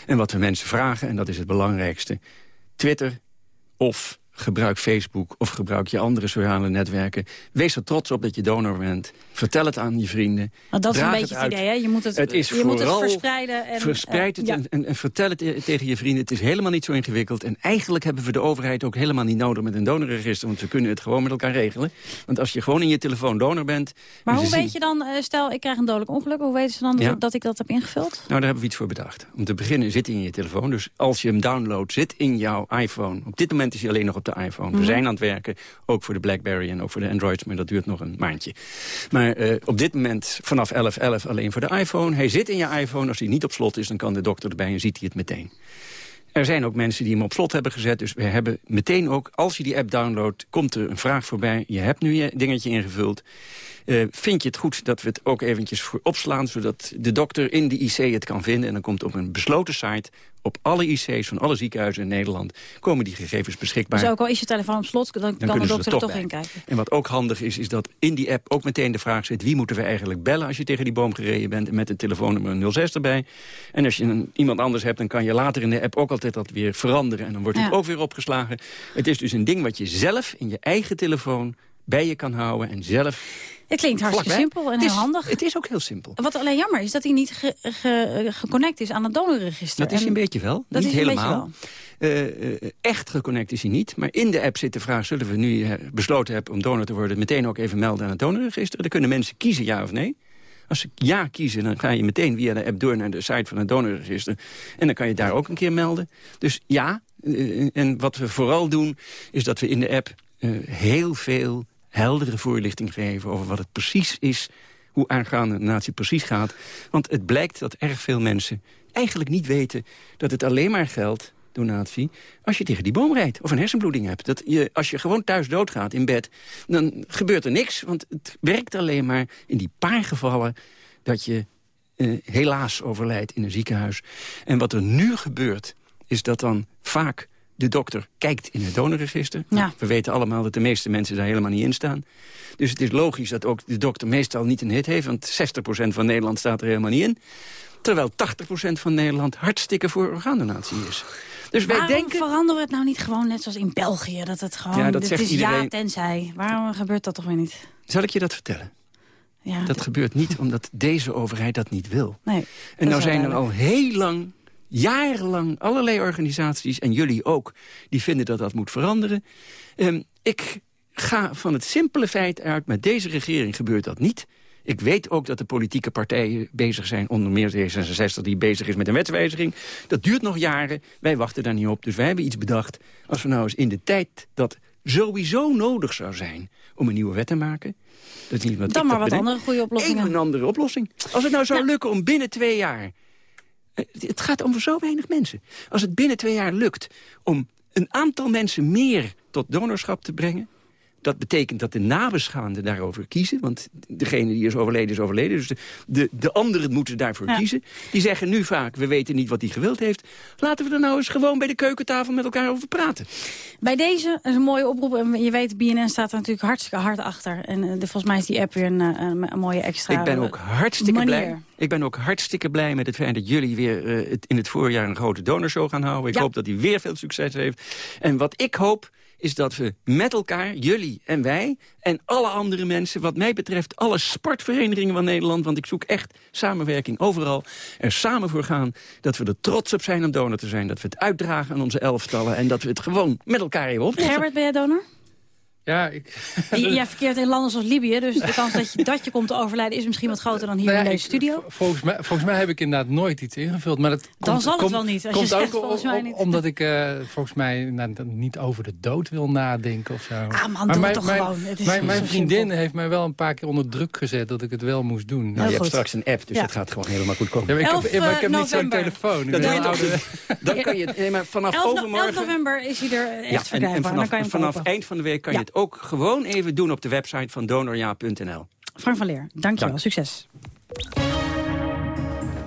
En wat we mensen vragen, en dat is het belangrijkste... Twitter of gebruik Facebook of gebruik je andere sociale netwerken. Wees er trots op dat je donor bent. Vertel het aan je vrienden. Want dat is een beetje het, idee, hè? Je moet het, Het is je moet het verspreiden. En, Verspreid het eh, ja. en, en, en vertel het te- tegen je vrienden. Het is helemaal niet zo ingewikkeld. En eigenlijk hebben we de overheid ook helemaal niet nodig met een donorregister. Want we kunnen het gewoon met elkaar regelen. Want als je gewoon in je telefoon donor bent... Maar en hoe weet je dan, eh, stel ik krijg een dodelijk ongeluk... hoe weten ze dan Ja. dat ik dat heb ingevuld? Nou, daar hebben we iets voor bedacht. Om te beginnen zit hij in je telefoon. Dus als je hem downloadt, zit in jouw iPhone. Op dit moment is hij alleen nog op de iPhone. Mhm. We zijn aan het werken, ook voor de BlackBerry en ook voor de Androids. Maar dat duurt nog een maandje. Maar eh, op dit moment vanaf 11.11 alleen voor de iPhone. Hij zit in je iPhone. Als hij niet op slot is, dan kan de dokter erbij en ziet hij het meteen. Er zijn ook mensen die hem op slot hebben gezet. Dus we hebben meteen ook, als je die app downloadt... komt er een vraag voorbij. Je hebt nu je dingetje ingevuld. Eh, vind je het goed dat we het ook eventjes voor opslaan... zodat de dokter in de IC het kan vinden? En dan komt op een besloten site... op alle IC's van alle ziekenhuizen in Nederland... komen die gegevens beschikbaar. Dus ook al is je telefoon op slot, dan, kan de dokter er toch in kijken. En wat ook handig is, is dat in die app ook meteen de vraag zit... wie moeten we eigenlijk bellen als je tegen die boom gereden bent... en met een telefoonnummer 06 erbij. En als je een, iemand anders hebt, dan kan je later in de app ook altijd dat weer veranderen. En dan wordt het Ja. ook weer opgeslagen. Het is dus een ding wat je zelf in je eigen telefoon bij je kan houden en zelf... Het klinkt hartstikke vlakbij. simpel en Het heel is- handig. Het is ook heel simpel. Wat alleen jammer is dat hij niet ge- ge- geconnect is aan het donorregister. Dat is een beetje wel. Dat niet is helemaal. Eh, echt geconnect is hij niet. Maar in de app zit de vraag... zullen we nu eh, besloten hebben om donor te worden... meteen ook even melden aan het donorregister? Dan kunnen mensen kiezen ja of nee. Als ze ja kiezen, dan ga je meteen via de app door naar de site van het donorregister. En dan kan je daar ook een keer melden. Dus ja, en wat we vooral doen, is dat we in de app heel veel heldere voorlichting geven over wat het precies is, hoe aangaande de natie precies gaat. Want het blijkt dat erg veel mensen eigenlijk niet weten dat het alleen maar geldt, donatie, als je tegen die boom rijdt of een hersenbloeding hebt. Dat je, als je gewoon thuis doodgaat in bed, dan gebeurt er niks. Want het werkt alleen maar in die paar gevallen dat je eh, helaas overlijdt in een ziekenhuis. En wat er nu gebeurt, is dat dan vaak de dokter kijkt in het donorregister. Ja. We weten allemaal dat de meeste mensen daar helemaal niet in staan. Dus het is logisch dat ook de dokter meestal niet een hit heeft... want 60% van Nederland staat er helemaal niet in. Terwijl 80% van Nederland hartstikke voor orgaandonatie is. Dus wij Waarom denken... veranderen we het nou niet gewoon net zoals in België? Dat het gewoon, Ja, dat het zegt is ja tenzij. Waarom gebeurt dat toch weer niet? Zal ik je dat vertellen? Ja, Dat gebeurt niet omdat deze overheid dat niet wil. Nee, En nou zijn er al heel lang, jarenlang, allerlei organisaties... en jullie ook, die vinden dat dat moet veranderen. Ehm, ik ga van het simpele feit uit, met deze regering gebeurt dat niet. Ik weet ook dat de politieke partijen bezig zijn, onder meer D66... die bezig is met een wetswijziging. Dat duurt nog jaren, wij wachten daar niet op. Dus wij hebben iets bedacht. Als we nou eens in de tijd dat sowieso nodig zou zijn... om een nieuwe wet te maken... Dat is niet wat Dan ik maar wat bedenk. andere goede oplossingen. Even een andere oplossing. Als het nou zou lukken om binnen twee jaar... eh, Het gaat om zo weinig mensen. Als het binnen twee jaar lukt om een aantal mensen meer tot donorschap te brengen... dat betekent dat de nabeschaanden daarover kiezen. Want degene die is overleden is overleden. Dus de, de, de anderen moeten daarvoor Ja. kiezen. Die zeggen nu vaak, we weten niet wat hij gewild heeft. Laten we er nou eens gewoon bij de keukentafel met elkaar over praten. Bij deze is een mooie oproep. En je weet, BNN staat er natuurlijk hartstikke hard achter. En eh, de, volgens mij is die app weer een, eh, een, een mooie extra Ik ben ook eh, hartstikke manier. blij. Ik ben ook hartstikke blij met het feit dat jullie weer in het voorjaar een grote donorshow gaan houden. Ik Ja. hoop dat die weer veel succes heeft. En wat ik hoop is dat we met elkaar, jullie en wij... en alle andere mensen, wat mij betreft alle sportverenigingen van Nederland... want ik zoek echt samenwerking overal, er samen voor gaan... dat we er trots op zijn om donor te zijn. Dat we het uitdragen aan onze elftallen... en dat we het gewoon met elkaar even oplossen. Gerbert, ben jij donor? Ja, ik... [laughs] Jij verkeert in landen zoals Libië, dus de kans dat je, dat je komt te overlijden is misschien wat groter dan hier Nou ja, in deze ik- studio. Volgens mij, volgens mij heb ik inderdaad nooit iets ingevuld. Maar dat Dan komt, zal het komt- wel niet, als je komt zegt ook volgens mij niet. Omdat ik eh, volgens mij nou, dat niet over de dood wil nadenken of zo. Ah man, Maar doe mijn, het toch mijn, gewoon. Het is mijn, vriendin simpel. heeft mij wel een paar keer onder druk gezet dat ik het wel moest doen. Nou, je hebt straks een app, dus Ja. het gaat gewoon helemaal goed komen. Ja, maar ik, 11 heb, maar ik heb niet zo'n november. telefoon. Dat doe je oude- Dan kan je, nee, maar vanaf 11, no- overmorgen... 11 november is hij er echt verkrijgbaar. en vanaf, je eind van de week kan je het ook gewoon even doen op de website van donorja.nl. Frank van Leer, dankjewel. Dank. Succes.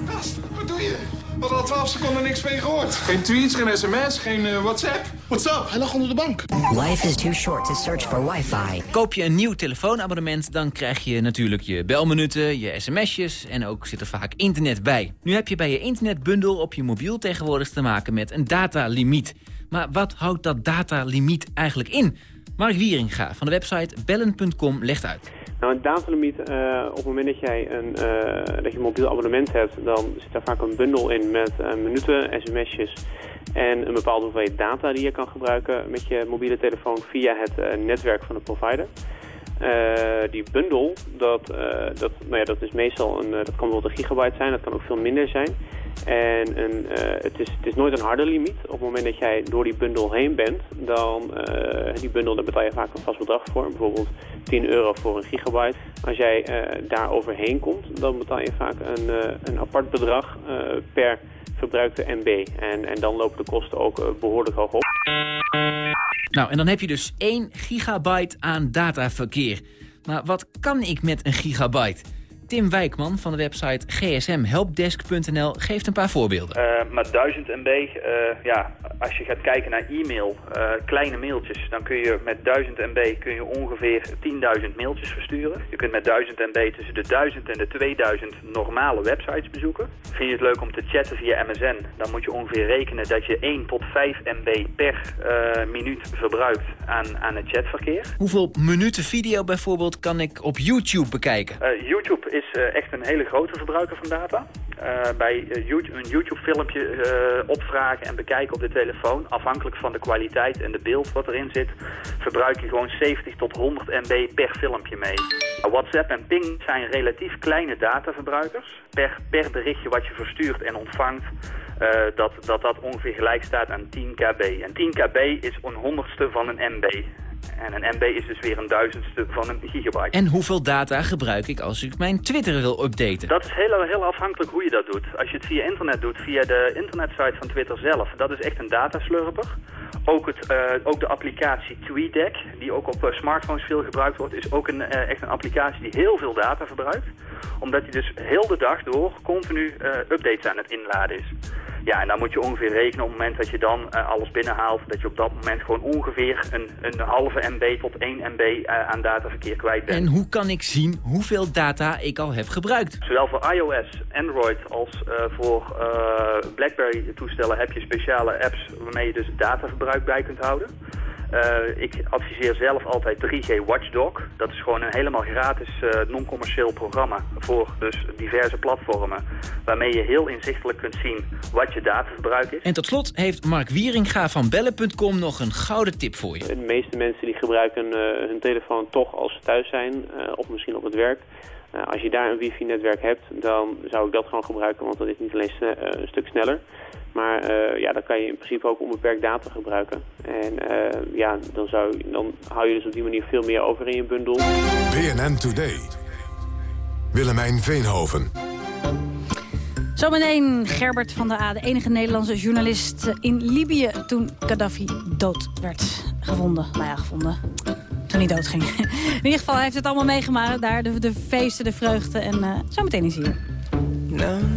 Gast, wat doe je? We hadden al 12 seconden niks van je gehoord. Geen tweets, geen sms, geen eh, WhatsApp. WhatsApp, hij lag onder de bank. Life is too short to search for wifi. Koop je een nieuw telefoonabonnement, dan krijg je natuurlijk je belminuten, je sms'jes en ook zit er vaak internet bij. Nu heb je bij je internetbundel op je mobiel tegenwoordig te maken met een datalimiet. Maar wat houdt dat datalimiet eigenlijk in? Mark Wieringa van de website bellen.com legt uit. Nou, een datalimiet, eh, op het moment dat jij een, eh, dat je een mobiel abonnement hebt, dan zit daar vaak een bundel in met eh, minuten, sms'jes en een bepaalde hoeveelheid data die je kan gebruiken met je mobiele telefoon via het netwerk van de provider. Die bundel, dat, dat, nou ja, dat is meestal een, dat kan bijvoorbeeld een gigabyte zijn, dat kan ook veel minder zijn. En eh, het, is, het is nooit een harde limiet. Op het moment dat jij door die bundel heen bent, dan eh, die bundel, daar betaal je vaak een vast bedrag voor. Bijvoorbeeld 10 euro voor een gigabyte. Als jij eh, daar overheen komt, dan betaal je vaak een, een apart bedrag per verbruikte MB. En, en dan lopen de kosten ook eh, behoorlijk hoog op. Nou, en dan heb je dus 1 gigabyte aan dataverkeer. Maar wat kan ik met een gigabyte? Tim Wijkman van de website gsmhelpdesk.nl geeft een paar voorbeelden. Uh, maar 1000 MB, uh, ja, als je gaat kijken naar e-mail, uh, kleine mailtjes, dan kun je met 1000 MB kun je ongeveer 10.000 mailtjes versturen. Je kunt met 1000 MB tussen de 1000 en de 2000 normale websites bezoeken. Vind je het leuk om te chatten via MSN, dan moet je ongeveer rekenen dat je 1 tot 5 MB per minuut verbruikt aan, aan het chatverkeer. Hoeveel minuten video bijvoorbeeld kan ik op YouTube bekijken? Uh, YouTube is uh, echt een hele grote verbruiker van data. Uh, bij YouTube, een YouTube-filmpje opvragen en bekijken op de telefoon, afhankelijk van de kwaliteit en de beeld wat erin zit, verbruik je gewoon 70 tot 100 MB per filmpje mee. WhatsApp en Ping zijn relatief kleine dataverbruikers. Per, per berichtje wat je verstuurt en ontvangt, dat, dat dat ongeveer gelijk staat aan 10 kb. En 10 kb is een honderdste van een MB. En een MB is dus weer een duizendste van een gigabyte. En hoeveel data gebruik ik als ik mijn Twitter wil updaten? Dat is heel, heel afhankelijk hoe je dat doet. Als je het via internet doet, via de internetsite van Twitter zelf, dat is echt een dataslurper. Ook, het, uh, ook de applicatie TweetDeck, die ook op uh, smartphones veel gebruikt wordt, is ook een, uh, echt een applicatie die heel veel data verbruikt. Omdat die dus heel de dag door continu updates aan het inladen is. Ja, en dan moet je ongeveer rekenen op het moment dat je dan uh, alles binnenhaalt... dat je op dat moment gewoon ongeveer een, een halve MB tot 1 MB uh, aan dataverkeer kwijt bent. En hoe kan ik zien hoeveel data ik al heb gebruikt? Zowel voor iOS, Android als uh, voor BlackBerry-toestellen heb je speciale apps... waarmee je dus dataverbruik bij kunt houden. Uh, ik adviseer zelf altijd 3G Watchdog. Dat is gewoon een helemaal gratis uh, non-commercieel programma voor dus diverse platformen. Waarmee je heel inzichtelijk kunt zien wat je dataverbruik is. En tot slot heeft Mark Wieringa van Bellen.com nog een gouden tip voor je. De meeste mensen die gebruiken uh, hun telefoon toch als ze thuis zijn of misschien op het werk. als je daar een wifi-netwerk hebt, dan zou ik dat gewoon gebruiken, want dat is niet alleen een stuk sneller. Maar uh, ja, dan kan je in principe ook onbeperkt data gebruiken. En uh, ja, dan, zou, dan hou je dus op die manier veel meer over in je bundel. BNN Today. Willemijn Veenhoven. Zometeen Gerbert van der A, de enige Nederlandse journalist in Libië... toen Gaddafi dood werd gevonden. Nou ja, gevonden. Toen hij dood ging. [laughs] In ieder geval, hij heeft het allemaal meegemaakt daar. De, de feesten, de vreugde. En uh, zometeen is hij hier. Now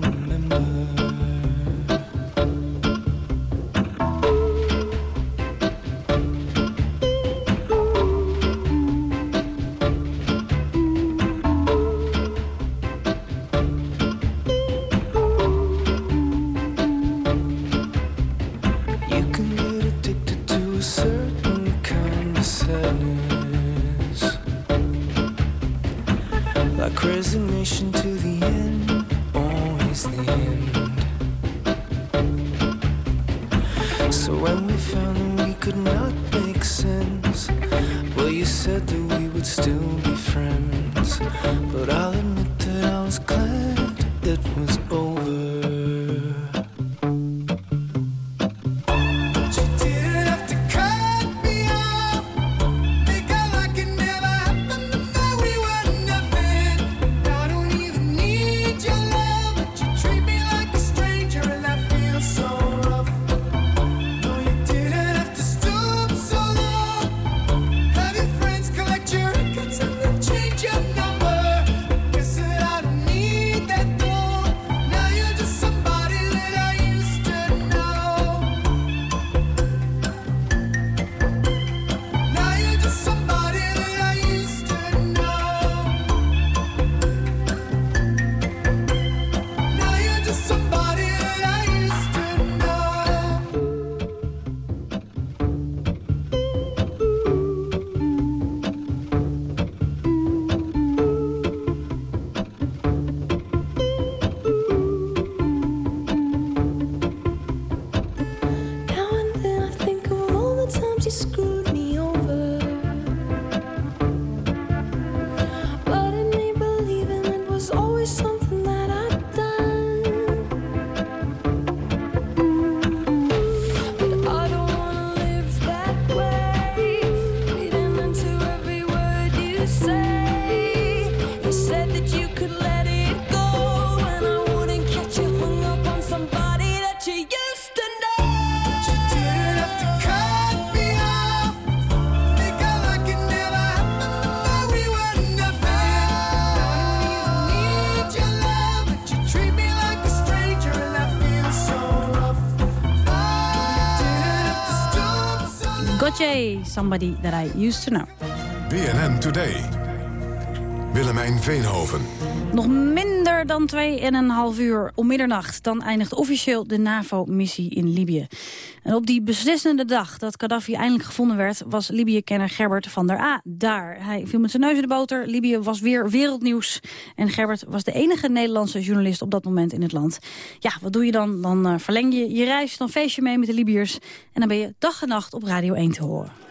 Somebody that I used to know. BNN Today. Willemijn Veenhoven. Nog minder dan 2,5 uur om middernacht. Dan eindigt officieel de NAVO-missie in Libië. En op die beslissende dag dat Gaddafi eindelijk gevonden werd... was Libië-kenner Gerbert van der A daar. Hij viel met zijn neus in de boter. Libië was weer wereldnieuws. En Gerbert was de enige Nederlandse journalist op dat moment in het land. Ja, wat doe je dan? Dan eh, verleng je je reis, dan feest je mee met de Libiërs... en dan ben je dag en nacht op Radio 1 te horen.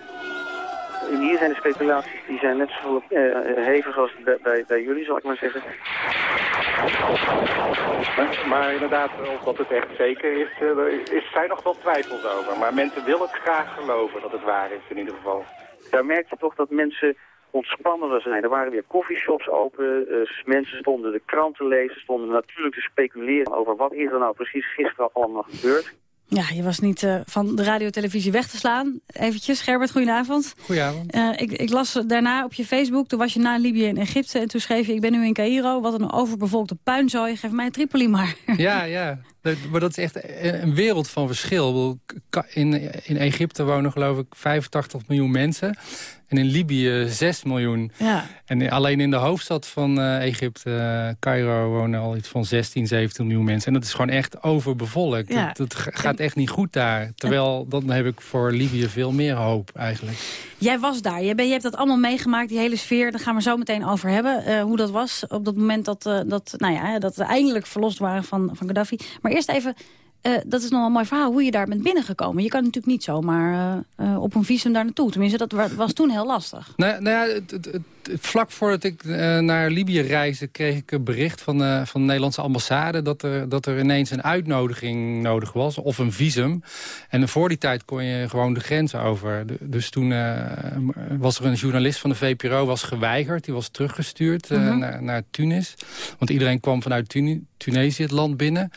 Hier zijn de speculaties, die zijn net zo eh, hevig als bij, bij, bij jullie, zal ik maar zeggen. Maar inderdaad, of dat het echt zeker is, eh, is zijn nog wel twijfels over. Maar mensen willen het graag geloven dat het waar is in ieder geval. Daar merk je toch dat mensen ontspannender zijn. Er waren weer coffeeshops open, eh, mensen stonden de krant te lezen, stonden natuurlijk te speculeren over wat is er nou precies gisteren allemaal gebeurd. Ja, je was niet eh, van de radio-televisie weg te slaan. Eventjes, Gerbert, goedenavond. Goedenavond. Eh, ik, ik las daarna op je Facebook, toen was je na Libië in Egypte... en toen schreef je, ik ben nu in Cairo, wat een overbevolkte puinzooi. Geef mij Tripoli maar. Ja, ja. [laughs] Dat- Maar dat is echt een wereld van verschil. In, in Egypte wonen geloof ik 85 miljoen mensen. En in Libië 6 miljoen. Ja. En alleen in de hoofdstad van eh, Egypte, eh, Cairo, wonen al iets van 16, 17 miljoen mensen. En dat is gewoon echt overbevolkt. Ja. Dat, dat ga- gaat echt niet goed daar. Terwijl, dan heb ik voor Libië veel meer hoop eigenlijk. Jij was daar, ben, je hebt dat allemaal meegemaakt, die hele sfeer. Daar gaan we zo meteen over hebben, eh, hoe dat was op dat moment dat, dat, nou ja, dat we eindelijk verlost waren van, van Gaddafi. Maar eerst even, eh, dat is nog een mooi verhaal, hoe je daar bent binnengekomen. Je kan natuurlijk niet zomaar eh, op een visum daar naartoe. Tenminste, dat wa- was toen heel lastig. Nou, nou ja, het, het, het- vlak voordat ik naar Libië reisde... kreeg ik een bericht van, van de Nederlandse ambassade... Dat er, dat er ineens een uitnodiging nodig was, of een visum. En voor die tijd kon je gewoon de grens over. De- dus toen was er een journalist van de VPRO was geweigerd. Die was teruggestuurd Mhm. naar, naar Tunis. Want iedereen kwam vanuit Tuni- Tunesië het land binnen...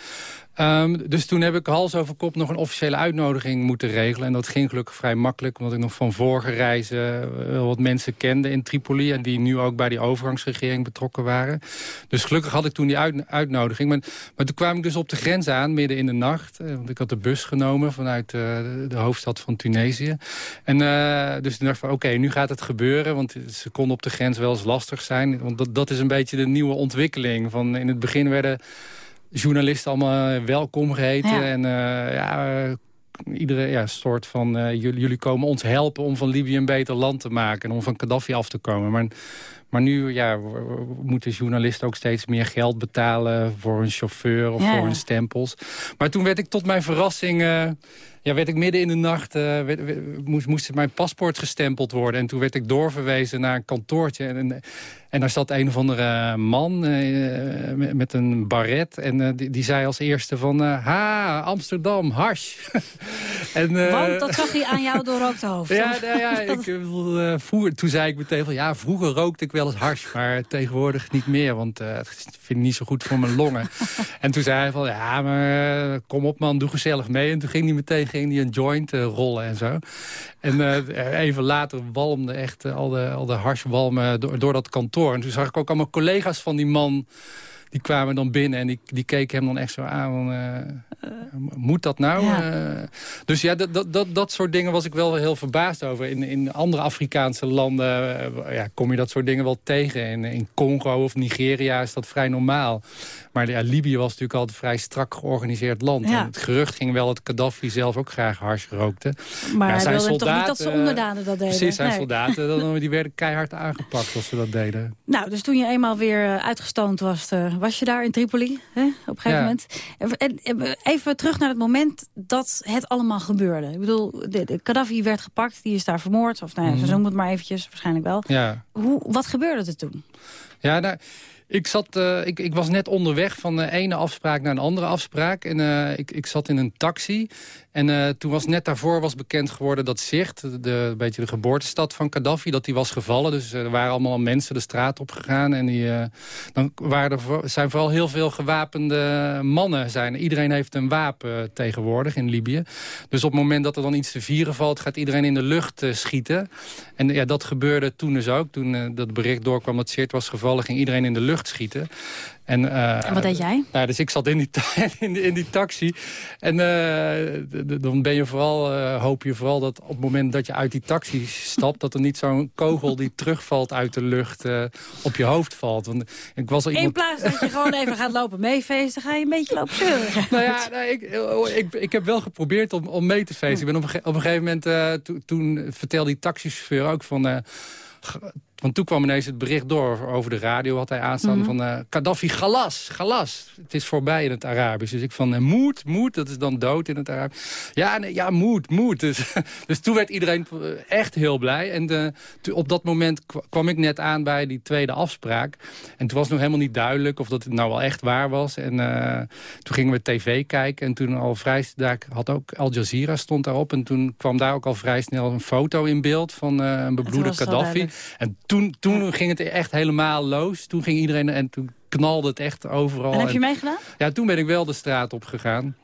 Ehm, dus toen heb ik hals over kop nog een officiële uitnodiging moeten regelen. En dat ging gelukkig vrij makkelijk. Omdat ik nog van vorige reizen eh, wat mensen kende in Tripoli. En die nu ook bij die overgangsregering betrokken waren. Dus gelukkig had ik toen die uit- uitnodiging. Maar, maar toen kwam ik dus op de grens aan, midden in de nacht. Eh, Want ik had de bus genomen vanuit eh, de, hoofdstad van Tunesië. En dus toen dacht ik van oké, nu gaat het gebeuren. Want ze konden op de grens wel eens lastig zijn. Want dat, dat is een beetje de nieuwe ontwikkeling. Van in het begin werden journalisten allemaal welkom geheten. Ja. En eh, ja, eh, iedere ja, soort van... eh, jullie, jullie komen ons helpen om van Libië een beter land te maken... en om van Gaddafi af te komen. Maar, maar nu ja, moeten journalisten ook steeds meer geld betalen... voor een chauffeur of Ja, voor hun stempels. Maar toen werd ik tot mijn verrassing... eh, ja, werd ik midden in de nacht, eh, werd- werd- moest, moest mijn paspoort gestempeld worden. En toen werd ik doorverwezen naar een kantoortje. En, en, en daar zat een of andere man eh, met, met een baret. En die, die zei als eerste van... ha, Amsterdam, hash. [laughs] en, Want dat zag je aan jou doorrookte hoofd. [laughs] ja, nou ja ik, vroeger, toen zei ik meteen van... ja, vroeger rookte ik wel eens hars, maar tegenwoordig niet meer. Want eh het vind ik niet zo goed voor mijn longen. [laughs] en toen zei hij van, ja, maar eh, kom op man, doe gezellig mee. En toen ging hij meteen ging hij een joint eh, rollen en zo. En even later walmde echt al de, al de harswalmen door, door dat kantoor. En toen zag ik ook allemaal collega's van die man... Die kwamen dan binnen en die, die keken hem dan echt zo aan. Van, eh, moet dat nou? Ja. Eh, dus ja, dat, dat, dat, dat soort dingen was ik wel heel verbaasd over. In, in andere Afrikaanse landen eh, ja, kom je dat soort dingen wel tegen. In, in Congo of Nigeria is dat vrij normaal. Maar ja, Libië was natuurlijk altijd een vrij strak georganiseerd land. Ja. En het gerucht ging wel dat Gaddafi zelf ook graag hars rookte. Maar Ja, hij zijn wilde toch niet dat soldaten, zijn onderdanen dat deden? Precies, zijn Nee. soldaten [laughs] die werden keihard aangepakt als ze dat deden. Nou, dus toen je eenmaal weer eh, uitgestoond was, eh, was je daar in Tripoli, hè, op een gegeven Ja. moment. En, en, en even terug naar het moment dat het allemaal gebeurde. Ik bedoel, de, Gaddafi werd gepakt, die is daar vermoord. Of nou ja, Mhm. zo noem het maar eventjes, waarschijnlijk wel. Ja. Hoe, wat gebeurde er toen? Ja, nou, ik, zat, eh, ik, ik was net onderweg van de ene afspraak naar een andere afspraak. En eh, ik, ik zat in een taxi. En eh, toen was net daarvoor was bekend geworden dat Zicht, de, beetje de geboortestad van Gaddafi, dat die was gevallen. Dus er waren allemaal mensen de straat op gegaan. En die, eh, dan waren er zijn vooral heel veel gewapende mannen. Zijn. Iedereen heeft een wapen tegenwoordig in Libië. Dus op het moment dat er dan iets te vieren valt, gaat iedereen in de lucht eh, schieten. En ja, dat gebeurde toen dus ook. Toen eh, dat bericht doorkwam dat Zicht was gevallen, ging iedereen in de lucht lucht schieten. En, eh, En wat deed jij? Nou, dus ik zat in die, [laughs] in, die- in die taxi. En eh, dan ben je vooral, eh, hoop je vooral dat op het moment dat je uit die taxi stapt... dat er niet zo'n kogel die terugvalt uit de lucht op je hoofd valt. Want ik was al In plaats dat je gewoon even gaat lopen meefeesten, ga je een beetje lopen zeuren. Nou ja, ik, ik, ik heb wel geprobeerd om, om mee te feesten. Ik ben op, op een gegeven moment, to- toen vertelde die taxichauffeur ook van... want toen kwam ineens het bericht door over de radio, had hij aanstaan Mhm. van eh Gaddafi, galas, galas. Het is voorbij in het Arabisch. Dus ik van, eh, moed, moed, dat is dan dood in het Arabisch. Ja, nee, ja, moed, moed. Dus, [laughs] dus toen werd iedereen eh, echt heel blij. En toen- op dat moment kwa- kwam ik net aan bij die tweede afspraak. En toen was nog helemaal niet duidelijk of dat het nou wel echt waar was. En toen gingen we tv kijken. En toen al vrij, daar had ook Al Jazeera stond daarop. En toen kwam daar ook al vrij snel een foto in beeld van een bebloede Gaddafi. En toen, toen ging het echt helemaal los. Toen ging iedereen en toen knalde het echt overal. En heb je meegedaan? Ja, toen ben ik wel de straat op gegaan.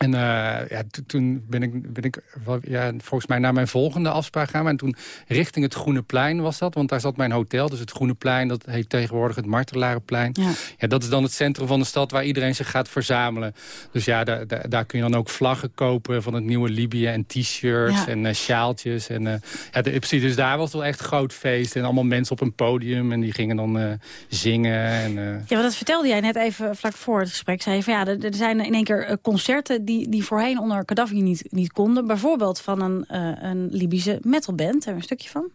En eh, ja, to- toen ben ik, ben ik ja, volgens mij naar mijn volgende afspraak gaan. En toen richting het Groene Plein was dat. Want daar zat mijn hotel. Dus het Groene Plein, dat heet tegenwoordig het Martelarenplein. Ja. Ja, dat is dan het centrum van de stad waar iedereen zich gaat verzamelen. Dus ja, daar, daar, daar kun je dan ook vlaggen kopen van het nieuwe Libië. En t-shirts Ja. en eh, sjaaltjes. En, eh, ja, de, precies, dus daar was wel echt groot feest. En allemaal mensen op een podium. En die gingen dan zingen. En, Ja, want dat vertelde jij net even vlak voor het gesprek. Zei je van ja, er, er zijn in één keer concerten die, die voorheen onder Gaddafi niet, niet konden. Bijvoorbeeld van een, eh, een Libische metalband. Hebben een stukje van.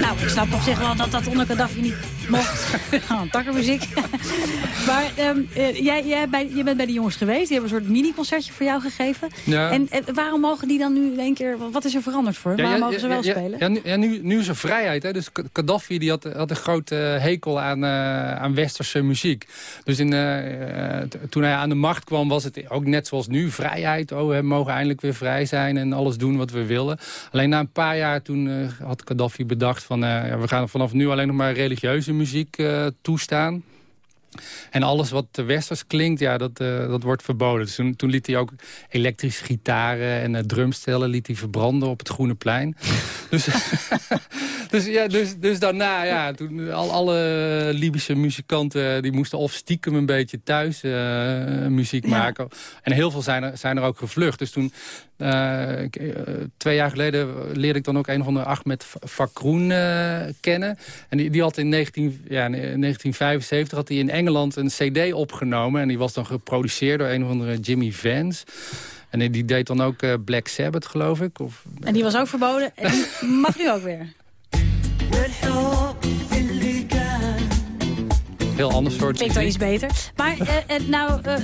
Nou, ik snap op zich wel dat dat onder Gaddafi niet mocht. [laughs] Oh, takkermuziek. [laughs] maar ehm, eh, jij, jij bij, je bent bij de jongens geweest. Die hebben een soort mini-concertje voor jou gegeven. Ja. En, en waarom mogen die dan nu in één keer... Wat is er veranderd voor? hen? waarom mogen ze wel ja, spelen? Ja, nu, ja, nu, nu is er vrijheid. Hè? Dus Gaddafi die had, had een grote hekel aan, eh, aan westerse muziek. Dus in, eh, eh, toen hij aan de macht kwam was het ook net zoals nu. Vrijheid, oh, we mogen eindelijk weer vrij zijn en alles doen wat we willen. Alleen na een paar jaar toen eh, had Gaddafi bedacht van... eh, ja, we gaan vanaf nu alleen nog maar religieuze muziek eh, toestaan. En alles wat te westers klinkt, ja, dat, eh, dat wordt verboden. Dus toen, toen liet hij ook elektrische gitaren en drumstellen liet hij verbranden op het Groene Plein. [laughs] dus, [laughs] dus, ja, dus, dus daarna, ja, toen al, alle Libische muzikanten... die moesten of stiekem een beetje thuis muziek maken. En heel veel zijn er, zijn er ook gevlucht. Dus toen, eh, ik, eh, twee jaar geleden leerde ik dan ook een of andere Ahmed Fakroen eh, kennen. En die, die had in 19, ja, in 1975 had hij in Engeland een cd opgenomen. En die was dan geproduceerd door een of andere Jimmy Vance. En die- deed dan ook eh, Black Sabbath, geloof ik. Of, En die was ook verboden. En die [laughs] mag nu ook weer. heel ander soort Klinkt wel iets beter. Maar nou eh,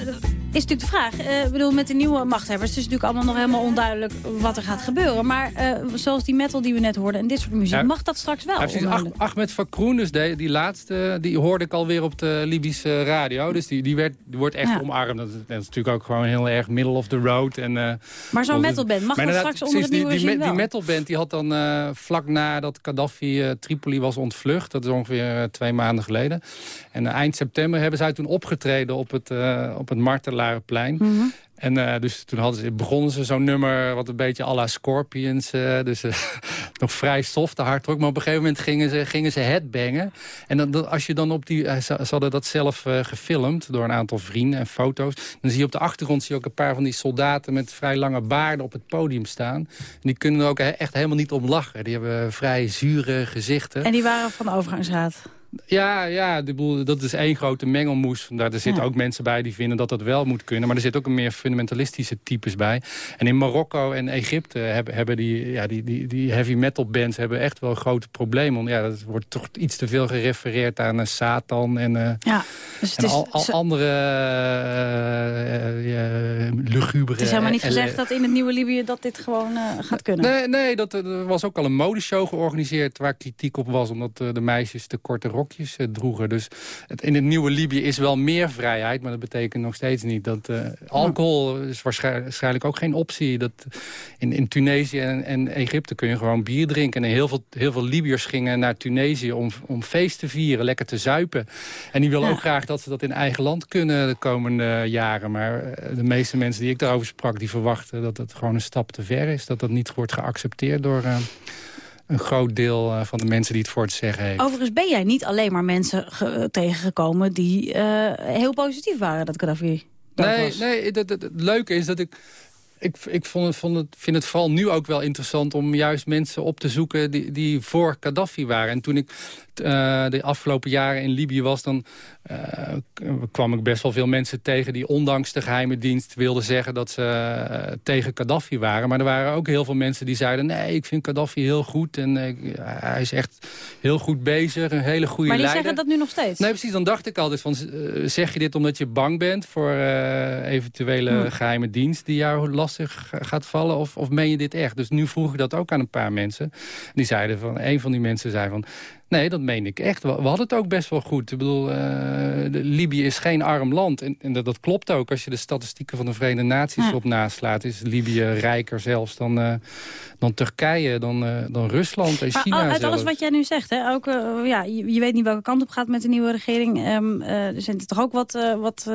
is natuurlijk de vraag. eh, Ik bedoel, met de nieuwe machthebbers... het is natuurlijk allemaal nog helemaal onduidelijk wat er gaat gebeuren. Maar eh, zoals die metal die we net hoorden en dit soort muziek... Ja. mag dat straks wel? Ja, precies. Ach- Ahmed Fakroen, dus die, die laatste, die hoorde ik alweer op de Libische radio. Dus die, die, werd, die wordt echt Ja. omarmd. Dat is, dat is natuurlijk ook gewoon heel erg middle of the road. En, eh, Maar zo'n metalband, mag dat straks onder het precies, nieuwe die, die, die metalband die had dan vlak nadat Gaddafi Tripoli was ontvlucht. Dat is ongeveer twee maanden geleden. En eind september hebben zij toen opgetreden op het, op het Martelarenplein. Mhm. En eh, dus toen hadden ze, begonnen ze zo'n nummer wat een beetje à la Scorpions. eh, dus eh, [laughs] nog vrij softe hardrock. Maar op een gegeven moment gingen ze, gingen ze headbangen. En dan, als je dan op die... Ze, hadden dat zelf gefilmd door een aantal vrienden en foto's. Dan zie je op de achtergrond zie je ook een paar van die soldaten... met vrij lange baarden op het podium staan. En die kunnen er ook echt helemaal niet om lachen. Die hebben vrij zure gezichten. En die waren van overgangsraad. Ja, ja boel, dat is één grote mengelmoes. Vandaar, er zitten Ja. ook mensen bij die vinden dat dat wel moet kunnen. Maar er zitten ook een meer fundamentalistische types bij. En in Marokko en Egypte hebben, hebben die, ja, die, die, die heavy metal bands hebben echt wel grote problemen. Ja, dat wordt toch iets te veel gerefereerd aan eh, Satan en, eh, Ja, dus het en is, al, andere lugubere... het is helemaal niet gezegd dat in het nieuwe Libië dat dit gewoon gaat kunnen. Nee, nee dat, er was ook al een modeshow georganiseerd waar kritiek op was... omdat de meisjes te korte rokjes eh, droegen. Dus het, in het nieuwe Libië is wel meer vrijheid... maar dat betekent nog steeds niet dat... eh, alcohol is waarschijnlijk, ook geen optie. Dat in, in Tunesië en, en Egypte kun je gewoon bier drinken. En heel veel, heel veel Libiërs gingen naar Tunesië om, om feest te vieren, lekker te zuipen. En die willen Ja. ook graag dat ze dat in eigen land kunnen de komende jaren. Maar eh, de meeste mensen die ik daarover sprak... die verwachten dat het gewoon een stap te ver is. Dat dat niet wordt geaccepteerd door, eh, een groot deel eh, van de mensen die het voor het zeggen heeft. Overigens ben jij niet alleen maar mensen eh, tegengekomen... die eh, heel positief waren dat Gaddafi Nee, nee het, het, het leuke is dat ik... Ik, ik vond het, vond het, vind het vooral nu ook wel interessant om juist mensen op te zoeken die, die voor Gaddafi waren. En toen ik eh, de afgelopen jaren in Libië was, dan eh, kwam ik best wel veel mensen tegen die ondanks de geheime dienst wilden zeggen dat ze eh, tegen Gaddafi waren. Maar er waren ook heel veel mensen die zeiden, nee, ik vind Gaddafi heel goed en hij is echt heel goed bezig, een hele goede Maar die leider. zeggen dat nu nog steeds? Nee, precies. Dan dacht ik altijd van, zeg je dit omdat je bang bent voor eventuele Hmm. geheime dienst die jou lastig ga- gaat vallen? Of, of meen je dit echt? Dus nu vroeg ik dat ook aan een paar mensen. Die zeiden van, een van die mensen zei van, nee, dat meen ik echt. We, we hadden het ook best wel goed. Ik bedoel, eh, Libië is geen arm land. En, en dat, dat klopt ook. Als je de statistieken van de Verenigde Naties Ja. op naslaat, is Libië rijker zelfs dan, eh, dan Turkije, dan, eh, dan Rusland en Maar China uit zelfs. alles wat jij nu zegt, hè, ook, ja, je, je weet niet welke kant op gaat met de nieuwe regering. Ehm, eh, er zijn er toch ook wat, wat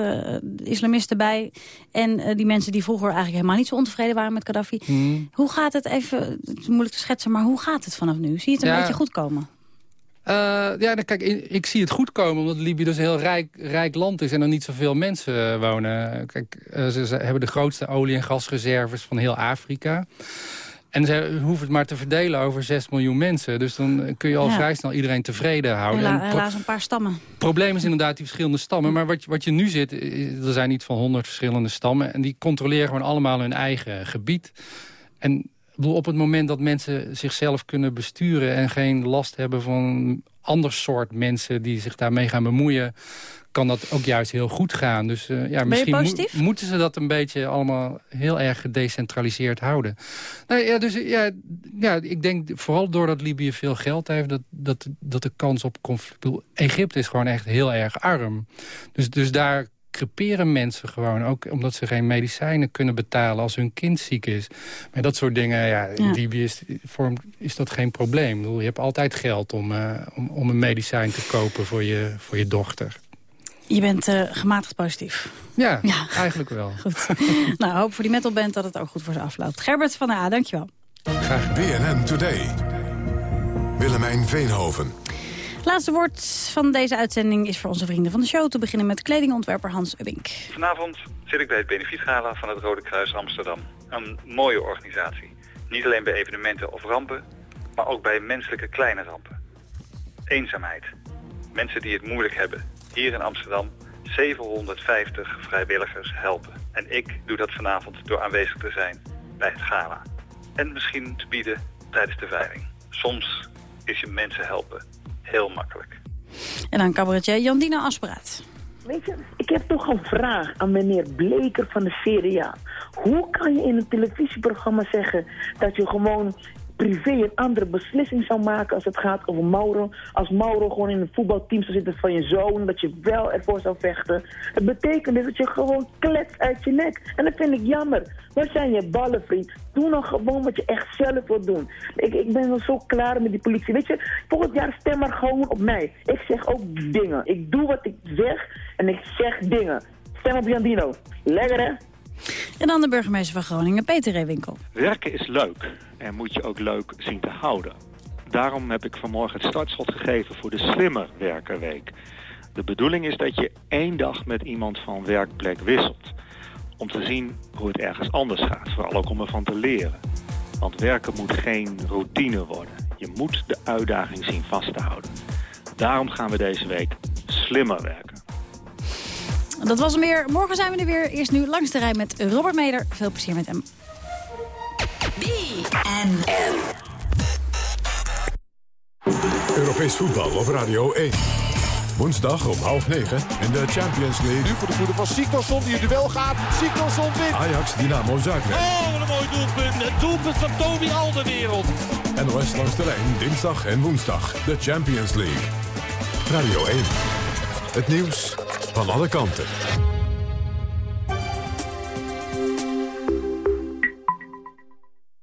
islamisten bij. En die mensen die vroeger eigenlijk helemaal niet zo ontevreden waren met Gaddafi. Hmm. Hoe gaat het even, het is moeilijk te schetsen, maar hoe gaat het vanaf nu? Zie je het een Ja. beetje goed komen? Eh, ja, dan, kijk, ik, zie het goed komen, omdat Libië dus een heel rijk, rijk land is... en er niet zoveel mensen eh, wonen. Kijk, eh, ze, ze hebben de grootste olie- en gasreserves van heel Afrika. En ze hoeven het maar te verdelen over 6 miljoen mensen. Dus dan kun je al Ja. vrij snel iedereen tevreden houden. Hela- helaas een paar stammen. het probleem is inderdaad die verschillende stammen. Maar wat, je- wat je nu zit, er zijn iets van honderd verschillende stammen. En die controleren gewoon allemaal hun eigen gebied. En bedoel, op het moment dat mensen zichzelf kunnen besturen... en geen last hebben van ander soort mensen die zich daarmee gaan bemoeien... kan dat ook juist heel goed gaan. Dus eh, ja, misschien mo- moeten ze dat een beetje allemaal heel erg gedecentraliseerd houden. Nou, ja, dus ja, ja, ik denk vooral doordat Libië veel geld heeft... dat, dat, dat de kans op conflict... bedoel, Egypte is gewoon echt heel erg arm. Dus, dus daar creperen mensen gewoon. Ook omdat ze geen medicijnen kunnen betalen als hun kind ziek is. Maar dat soort dingen, ja, in Ja. Libië is, dat geen probleem. Ik bedoel, je hebt altijd geld om, eh, om, om een medicijn te kopen voor je, voor je dochter. Je bent eh, gematigd positief. Ja, [laughs] Ja. eigenlijk wel. [laughs] Goed. nou, hoop voor die metalband dat het ook goed voor ze afloopt. Gerbert van der A, dankjewel. BNN Today. Willemijn Veenhoven. Laatste woord van deze uitzending is voor onze vrienden van de show. Te beginnen met kledingontwerper Hans Ubbink. Vanavond zit ik bij het benefietgala van het Rode Kruis Amsterdam. Een mooie organisatie. Niet alleen bij evenementen of rampen, maar ook bij menselijke kleine rampen. Eenzaamheid. Mensen die het moeilijk hebben. Hier in Amsterdam 750 vrijwilligers helpen. En ik doe dat vanavond door aanwezig te zijn bij het gala. En misschien te bieden tijdens de veiling. Soms is je mensen helpen heel makkelijk. En dan cabaretier Jandina Asperaat. Weet je, ik heb toch een vraag aan meneer Bleker van de CDA. Hoe kan je in een televisieprogramma zeggen dat je gewoon privé een andere beslissing zou maken als het gaat over Mauro? Als Mauro gewoon in een voetbalteam zou zitten van je zoon, dat je wel ervoor zou vechten. Het betekent dus dat je gewoon kletst uit je nek. En dat vind ik jammer. Waar zijn je ballen, vriend? Doe nou gewoon wat je echt zelf wilt doen. Ik, ik ben wel zo klaar met die politie. Weet je, volgend jaar stem maar gewoon op mij. Ik zeg ook dingen. Ik doe wat ik zeg en ik zeg dingen. Stem op Jandino. Lekker hè? En dan de burgemeester van Groningen, Peter Reewinkel. Werken is leuk en moet je ook leuk zien te houden. Daarom heb ik vanmorgen het startschot gegeven voor de Slimmer Werkerweek. De bedoeling is dat je één dag met iemand van werkplek wisselt. Om te zien hoe het ergens anders gaat. Vooral ook om ervan te leren. Want werken moet geen routine worden. Je moet de uitdaging zien vast te houden. Daarom gaan we deze week slimmer werken. Dat was hem weer. Morgen zijn we er weer. Eerst nu langs de rij met Robert Meder. Veel plezier met hem. Europees voetbal op Radio 1. Woensdag om half negen in de Champions League. Nu voor de voeten van Siktorsson die het duel gaat. Siktorsson wint. Ajax Dynamo Zagreb. Oh, wat een mooi doelpunt. Het doelpunt van Toby Alderwereld. NOS langs de lijn dinsdag en woensdag de Champions League. Radio 1. Het nieuws van alle kanten.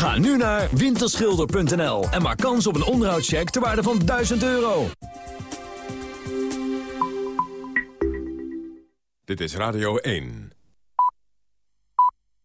Ga nu naar winterschilder.nl en maak kans op een onderhoudscheck ter waarde van 1000 euro. Dit is Radio 1.